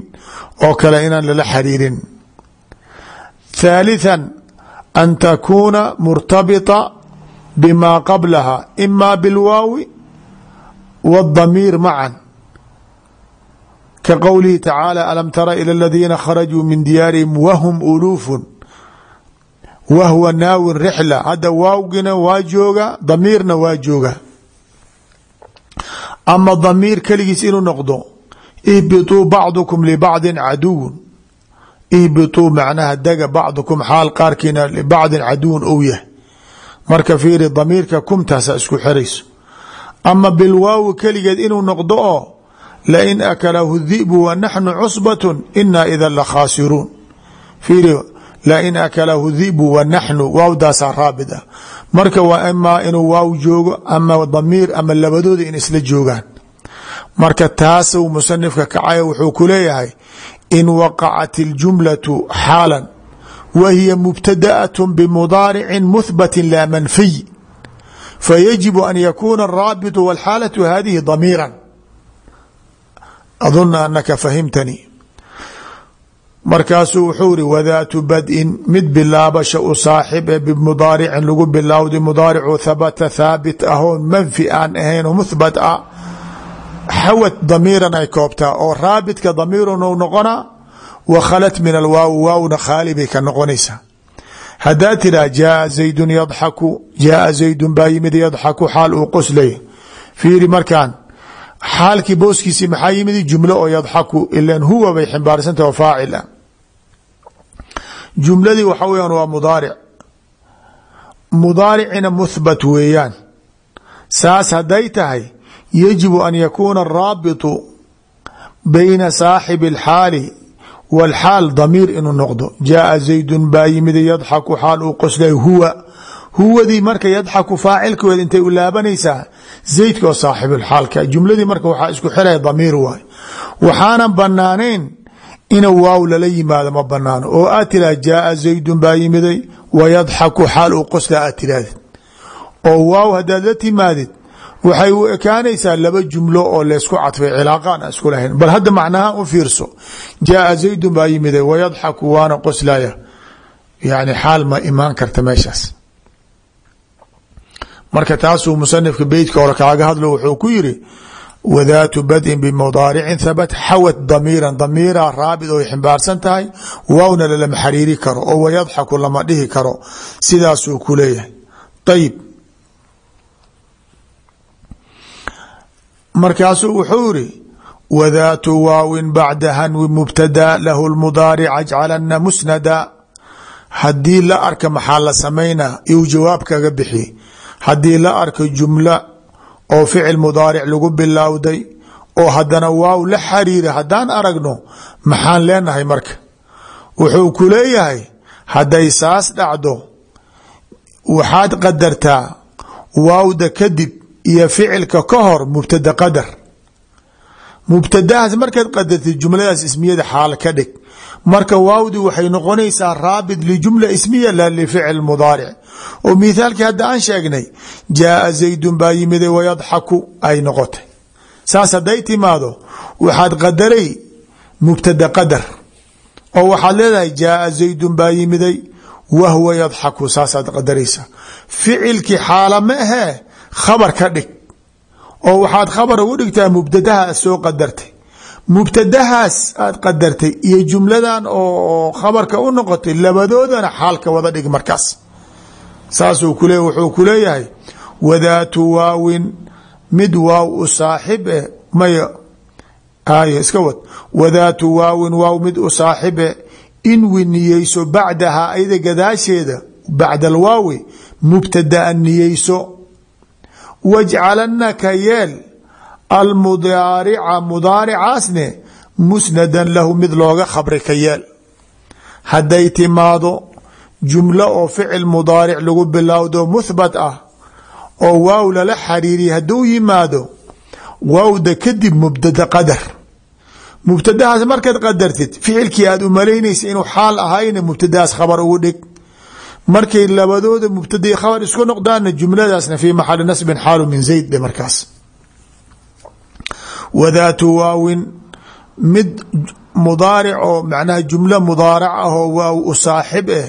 oo kale inaan lala xariirin. Thaalithan an takuuna murtabita bimaa qablaha ima bilwaawi waاdamiir macan ka qowlihi tacaala alam tara ila aladiina kharajuu min diyaarihim wahum uluufun wahwa naawin rixla hadda waawgina waa jooga damiirna waa jooga ama damiir keligiis inuu noqdo ihbituu bacdukum libacdin caduwun ihbituu macnaha dega bacdukum xaal qaarkiina libacdin caduwun ou yahay marka fiiri damiirka kumtaasa isku xirayso ama bilwaawi keligeed inuu noqdo oo lain akalahu dibu wanaxnu cusbatun inaa idan lakhaasiruun fiiri lain akalahu dibu wanaxnu waawdaasaa raabid ah marka waa imaa inuu waaw joogo ama damiir ama labadooda in isla joogaan marka taasuu musanifka kacaya wuxuu ku leeyahay in waqacat iljumlatu xaalan wa hiya mubtadaatu bimudaaricin muhbatin laa manfiy fayajibu an yakuuna araabitu wاlxaalatu hadihi damiiran aduna anaka fahimtani. Markaasuu wuxuu iri wadaatu badin mid bilaabasha u saaxib e bimudaaricin lagu bilowday mudaaricu habata thaabit ahoon manfi aan ahayn oo muhbat ah xawad damiiran ay koobtaa oo raabitka damiirun u noqonaa wa khalat min alwaaw waawna khaali bay ka noqonaysaa. Haddaa tiraa jaaa zaydun yadxaku jaaa zaydun baa xaalkii booskiisii maxaa yimid? Jumlo oo yadxaku ilan huwa bay ximbaarsantaha faacil ah jumladii waxa weyaan waa mudaaric. Mudaaricina muhbat weeyaan. Saas hadday tahay yajibu an yakuuna araabitu bayna saaxibi alxaali wاlxaal damiir inuu noqdo. Jaaa zaydun baa yimid yadxaku xaal uu qoslay huwa. Huwadii marka yadxaku faacilkeed intay u laabanaysaa zaydka oo saaxibulxaalka. Jumladii marka waxaa isku xiraya damiir waay. Waxaanan banaanayn ina waaw lala yimaado ma banaano oo aad tiraha jaaa zaydun baa yimiday wayadxaku xaal oo waaw haddaad la waxay u ekaanaysaa laba jumlo oo leysku cadfay cilaaqaan aan isku lahayn. Bal hadda macnaha u fiirso jaaa zaydun baa yimiday waana qoslaya. Yani xaal ma imaan karta marka taasuu musanifka beytka hore kaaga hadlo wuxuu ku yiri wadaatu badin bimudaaricin thabat xawat damiiran damiira raabit oy ximbaarsan tahay waawna lalama xariiri karo oo wayadxaku lama dhihi karo. Sidaasuu ku leeyahay. Ayib markaasuu wuxuu iri wadaatu waawin bacda mubtada lahu lmudaaric ajcalana musnada. Haddii la arka maxaa la samaynaa iyu jawaab kaga haddii la arko jumla oo ficil mudaaric lagu bilowday oo haddana waaw la xariira haddaan aragno maxaan leenahay marka? Wuxuu ku leeyahay hadday saas dhacdo waxaad qadartaa waawda kadib iyo ficilka ka hor mubtada qadar mubtadahaas markaad qadartid jumladaas ismiyada xaal ka dhig. Marka waawdi waxay noqonaysaa raabit lijumla ismiya la lificl mudaaric. Oo mithaalkii hadda aan sheegnay jaaa zaydun baa yimiday wayadxaku ay noqotay. Saas hadday timaado waxaad qadaray mubtada qadar. Oo waxaad leedahay jaaa zaydun baa yimiday wahwa yadxaku saasaad qadaraysa ficilkii xaala khabar ka dhig oo waxaad khabar ugu dhigtaa mubtadaha soo qadartay. Mubtadahaas aad qadartay iyo jumladan oo khabarka u noqotay labadoodana xaalka wada dhig markaas. Saasuu kule wuxuu ku leeyahay wadaatu waawin mid waaw u saaxib eh maya. Ayo iska wad. Wadaatu waawin waaw mid u saaxib eh in winiyeyso bacdahaa ayada gadaasheeda bacda alwaawi mubtadaan niyeyso wajcalana ka yeel almudaarica mudaaricaasne musnadan lahu mid looga khabri ka yeel hadday timaado jumlo oo ficil mudaaric lagu bilowdo muhbat ah oo waaw lala xariiriya hadduu yimaado waawda kadib mubtada qadar mubtadahaas markaad qadartid ficilkii aad umalaynaysa inuu xaal ahayna mubtadahaas khabar ugu dhig markay labadooda mubtada khabar isku noqdaanna jumladaasna fii maxali nasbin xaalu min zayd dhe markaas. Wadaatu waawin mid mudaaric oo macnaha jumlo mudaarac ahoo waaw u saaxib eh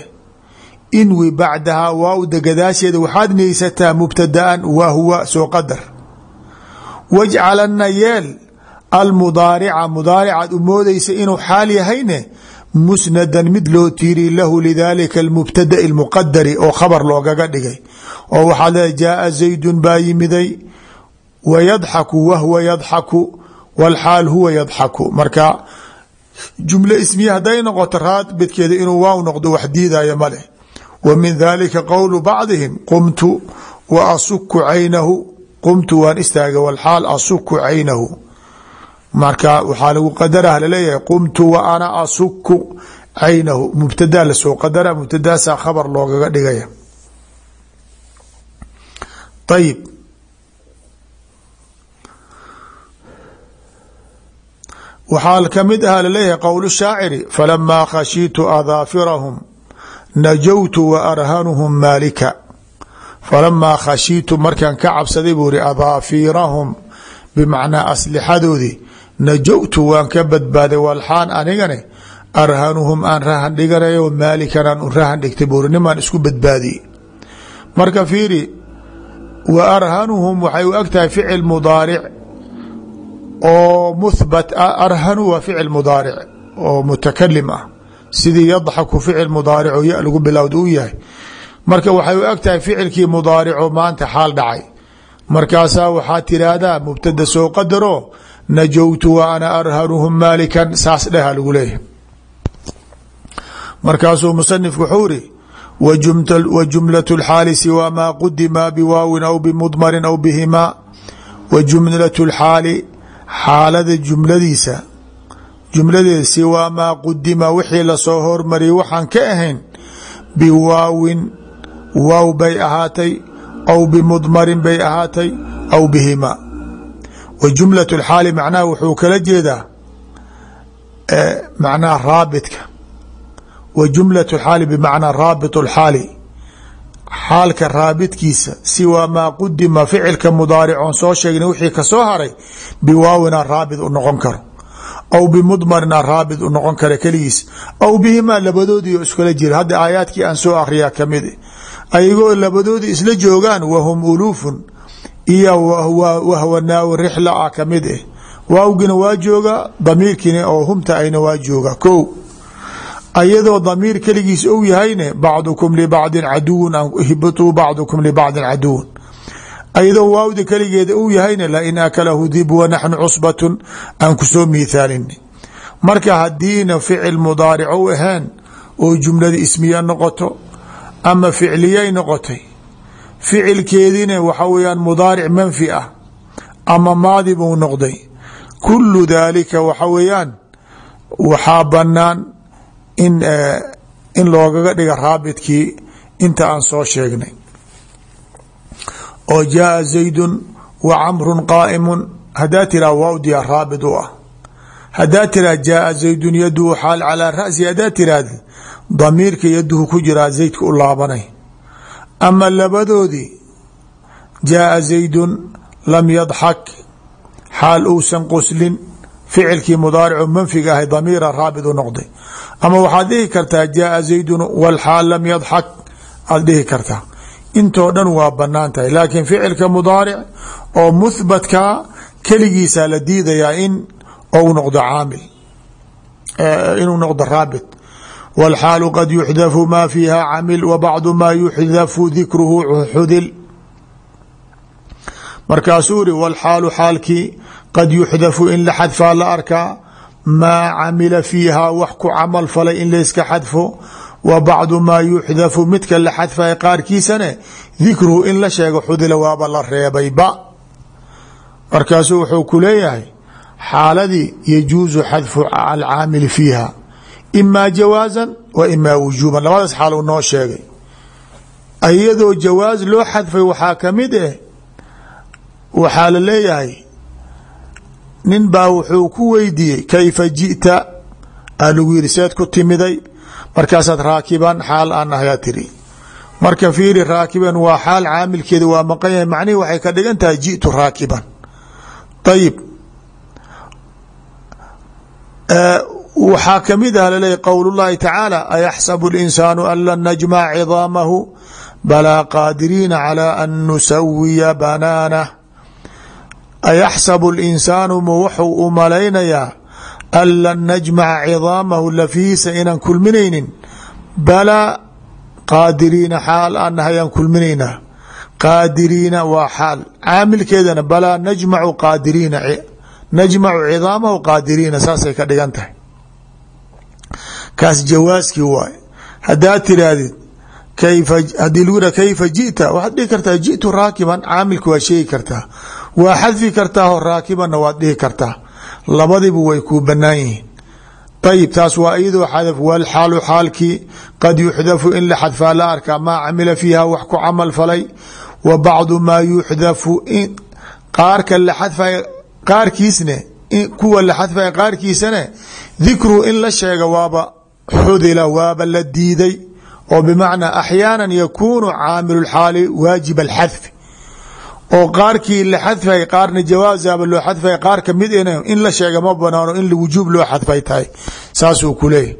inwi bacdahaa waawda gadaasheeda waxaad niyeysataa mubtadaan wa huwa soo qadar. Wajcalana yeel almudaarica mudaaricaad u moodaysa inuu xaal yahayne musnadan mid loo tiiri lahu lidalika almubtada'i lmuqadari oo khabar loogaga dhigay. Oo waxaad leedahay jaaa zaydun baa yimiday wayadxaku wahwa yadxaku wlxaal huwa yadxaku marka jumle ismiya hadday noqoto raabidkeeda inuu waaw noqdo wax diidaya maleh wa min dalika qowlu bacdihim qumtu wa asuku caynahu qumtu waan istaaga wlxaal asuku caynahu marka waxaa lagu qadarah la leeyahay qumtu wa ana asuku caynahu mubtadaa la soo qadara mubtadaasaa khabar loogaga dhigaya. Ayib waxaa ka mid aha la leeyahay qowl shaaciri falamaa khashiitu adaafirahum najawtu wa arhanuhum maalika. Falamaa khashiitu markaan ka cabsaday buu aslixadoodii najawtu waan ka badbaaday walxaan anigane arhanuhum aan rahan dhiganayo maalikan aan u rahan dhigtay buuri isku badbaadiyey. Marka fiiri wa arhanuhum waxay u eg ficil mudaaric oo muhbat ah arhanu waa ficil mudaaric oo mutakalim ah. Sidii yadxaku ficil mudaaric oo ya lagu bilowda u yahay. Marka waxay u eg tahay ficilkii mudaarico maanta xaal dhacay. Markaasaa waxaa tiraahdaa mubtada soo qadaro najawtu wa ana arhanuhum maalikan saas dheha lagu leeyahay markaasuu musanifku wuxuu iri wa jumlaة اxaali siwaa maa qudima biwaawin aw bimudmarin aw bihimaa wa jumlaة اxaali xaalada jumladiisa jumladeeda siwaa maa qudima wixii lasoo hormariyay waxaan ka ahayn biwaawin waaw bay ahaatay aw bimudmarin bay ahaatay aw bihimaa wa jumlaة اxaali macnaha wuxuu kala jeedaa macnaha raabitka wa jumlaة اxaali bmacnaa raabit اlxaali xaalka raabitkiisa siwaa maa qudima ficilka mudaaric oon soo sheegnay wixii kasoo haray biwaawina raabit u noqon karo aw bimudmarina raabit u noqon kara keligiis aw bihimaa labadoodii oo iskala jira hadda aayaadkii aan soo akriyaa kamid ayagoo labadoodii isla joogaan wahum uluufun iyo wahwa naawi rixla ah ka mid ah waawgina waa jooga damiirkiina oo humta ayna waa jooga. Ko ayadoo damiir keligiis ou yahayne bacdukum libacdin caduwun hibituu bacdukum libacdin caduwun. Ayadoo waawda keligeeda uu yahayne lain akalahu dib wa naxnu cusbatun aan ku soo miithaalini marka hadiina ficil mudaaric ou ahaen oo jumlada ismiya noqoto ama ficliyay noqotay ficilkeediina waxa weyaan mudaaric manfi ah ama maadi buu noqday. Kulu daalika waxa weeyaan waxaa banaan in in loogaga dhiga raabidkii inta aan soo sheegnay. Oo jaaa zaydun wa camrun qaa'imun. Hadaa tiraa waawdiya raabit u ah. Hadaa tiraa jaaa zaydun yaduhu xaal calaa rasi. Hadaa tiraahdi damiirka yaduhu ku jiraa zaydka u laabanay ama labadoodii jaaa zaydun lam yadxak xaal uusan qoslin ficilkii mudaaricu manfiga ahay damiira raabit u noqday. Ama waxaad dhihi kartaa jaaa zaydun walxaal lam yadxak aad dhihi kartaa. Intoo dhan waa bannaan tahay laakiin ficilka mudaaric oo muhbatkaa keligiisaa la diidayaa in ou noqdo caamil inuu noqdo raabit wاlxaalu qad yuxdafu ma fiiha camil wa bacdu ma yuxdafu dikruhu xudil markaasuu iri wاlxaalu xaalkii qad yuxdafu in la xadfaa la arkaa maa camila fiiha wax ku camal falay in layska xadfo wa bacdu maa yuxdafu midka la xadfaya qaarkiisane dikruhu in la sheego xudila waaba la reebayba markaasuu wuxuu ku imaa jawaasan wa imaa wujuuban labadaas xaal uu noo sheegay iyadoo jawaas loo xadfay waxaa ka mid eh waxaa la leeyahay nin baa wuxuu ku weydiiyey kayfa ji'ta aa ku timiday markaasaad raakiban xaal aan tiri marka fiiri raakiban waa xaal caamilkeeda waa maqan yahay macnihii waxay ka dhigan tahay ji'tu raakiban ayib waxaa kamid ah laleeyahy qowl اllahi tacaala ayaxsabu اlinsaanu an lan najmac cidaamahu balaa qaadiriina calى an nusawiya banaanah ayaxsabu اlinsaanu ma wuxuu u malaynayaa an lan najmaca cidaamahu lafihiisa inaan kulminaynin balaa qaadiriina xaal aan nahay aan kulminaynaa qaadiriina waa xaal caamilkeedana balaa najmacu qaadiriina najmacu cidaamahu qaadiriina saasay ka dhigan tahay kaas jawaaskii waay. Kayfa haddii lagu yihah kayfa ji'ta? Waxaad dhihi kartaa ji'tu raakiban. Caamilka waa sheegi kartaa. Waa xadfi kartaa ho raakibanna waad dhihi kartaa. Labadiba way kuu banaan yihiin. Taas waa iyadoo xadaf walxaalu xaalkii qad yuxdafu in la xadfaa la arkaa maa camila fiiha wax ku camal falay wa bacdu maa yuxdafu qaarka la xadfay qaarkiisne kuwa la xadfaya qaarkiisane dikru in la sheega waaba xudila waaba la diiday oo bimacnaa axyaana yakuunu caamilu lxaali waajib alxadfi oo qaarkii la xadfay qaarna jawaasaaba loo xadfay qaar ka mid in la sheega ma banaano in wujuub loo xadfay tahay. Saasuu ku leeyahy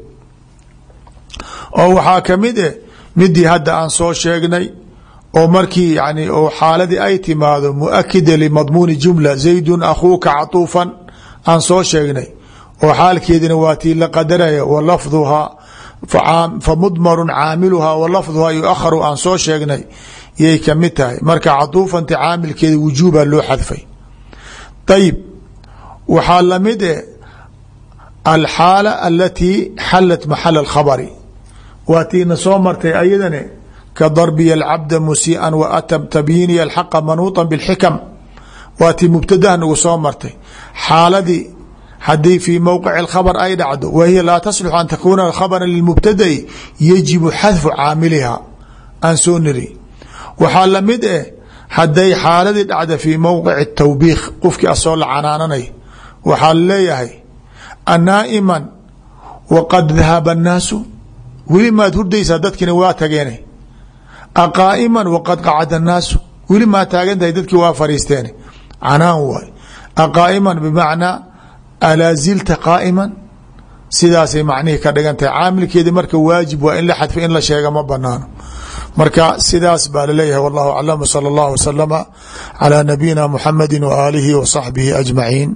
oo waxaa ka mid eh midii hadda aan soo sheegnay oo markii yani oo xaaladii ay timaado muakida limadmuuni jumla zaydun akhuuka catuufan aan soo sheegnay oo xaalkeedina waa tii la qadaraya wa lafduhaa fa mudmarun caamiluhaa wa lafduhaa yuakharu aan soo sheegnay yay ka mid tahay. Marka catuufanta caamilkeeda wujuuba loo xadfay. Ayib waxaa la mid eh alxaala alatii xalat maxala alkhabari. Waa tiina soo martay ayadane ka darbiya alcabda musiian wa tabyiiniya alxaqa manuuطa bاlxikam waa tii mubtadaha nagu soo martay. Xaaladii haddii fii mowqici اkhabr ay dhacdo wa hiya laa taslix an takuuna khabra lilmubtada'i yajibu xadfu caamiliha. Aan soo niri. Waxaa la mid eh hadday xaaladii dhacda fii mowqici tawbiikh qofkii asoo la canaananay waxaa leeyahay anaa'iman waqad dahaba annaasu weli maad hurdaysaa dadkiina waa tageene aqaa'iman waqad qacada annaasu weli maad taagan tahay dadkii waa fariisteene. Canaan waay. Aqaa'iman bimacnaa alaa zilta qaa'iman sidaasay macnihii ka dhigan tahay caamilkeedi marka waajib waa in la xadfa in la sheega ma banaano marka sidaas baa laleeyahay wallahu aclam salى اllah waslama calى nabiyina muxamadi wa aalihi wa saxbihi ajmaciin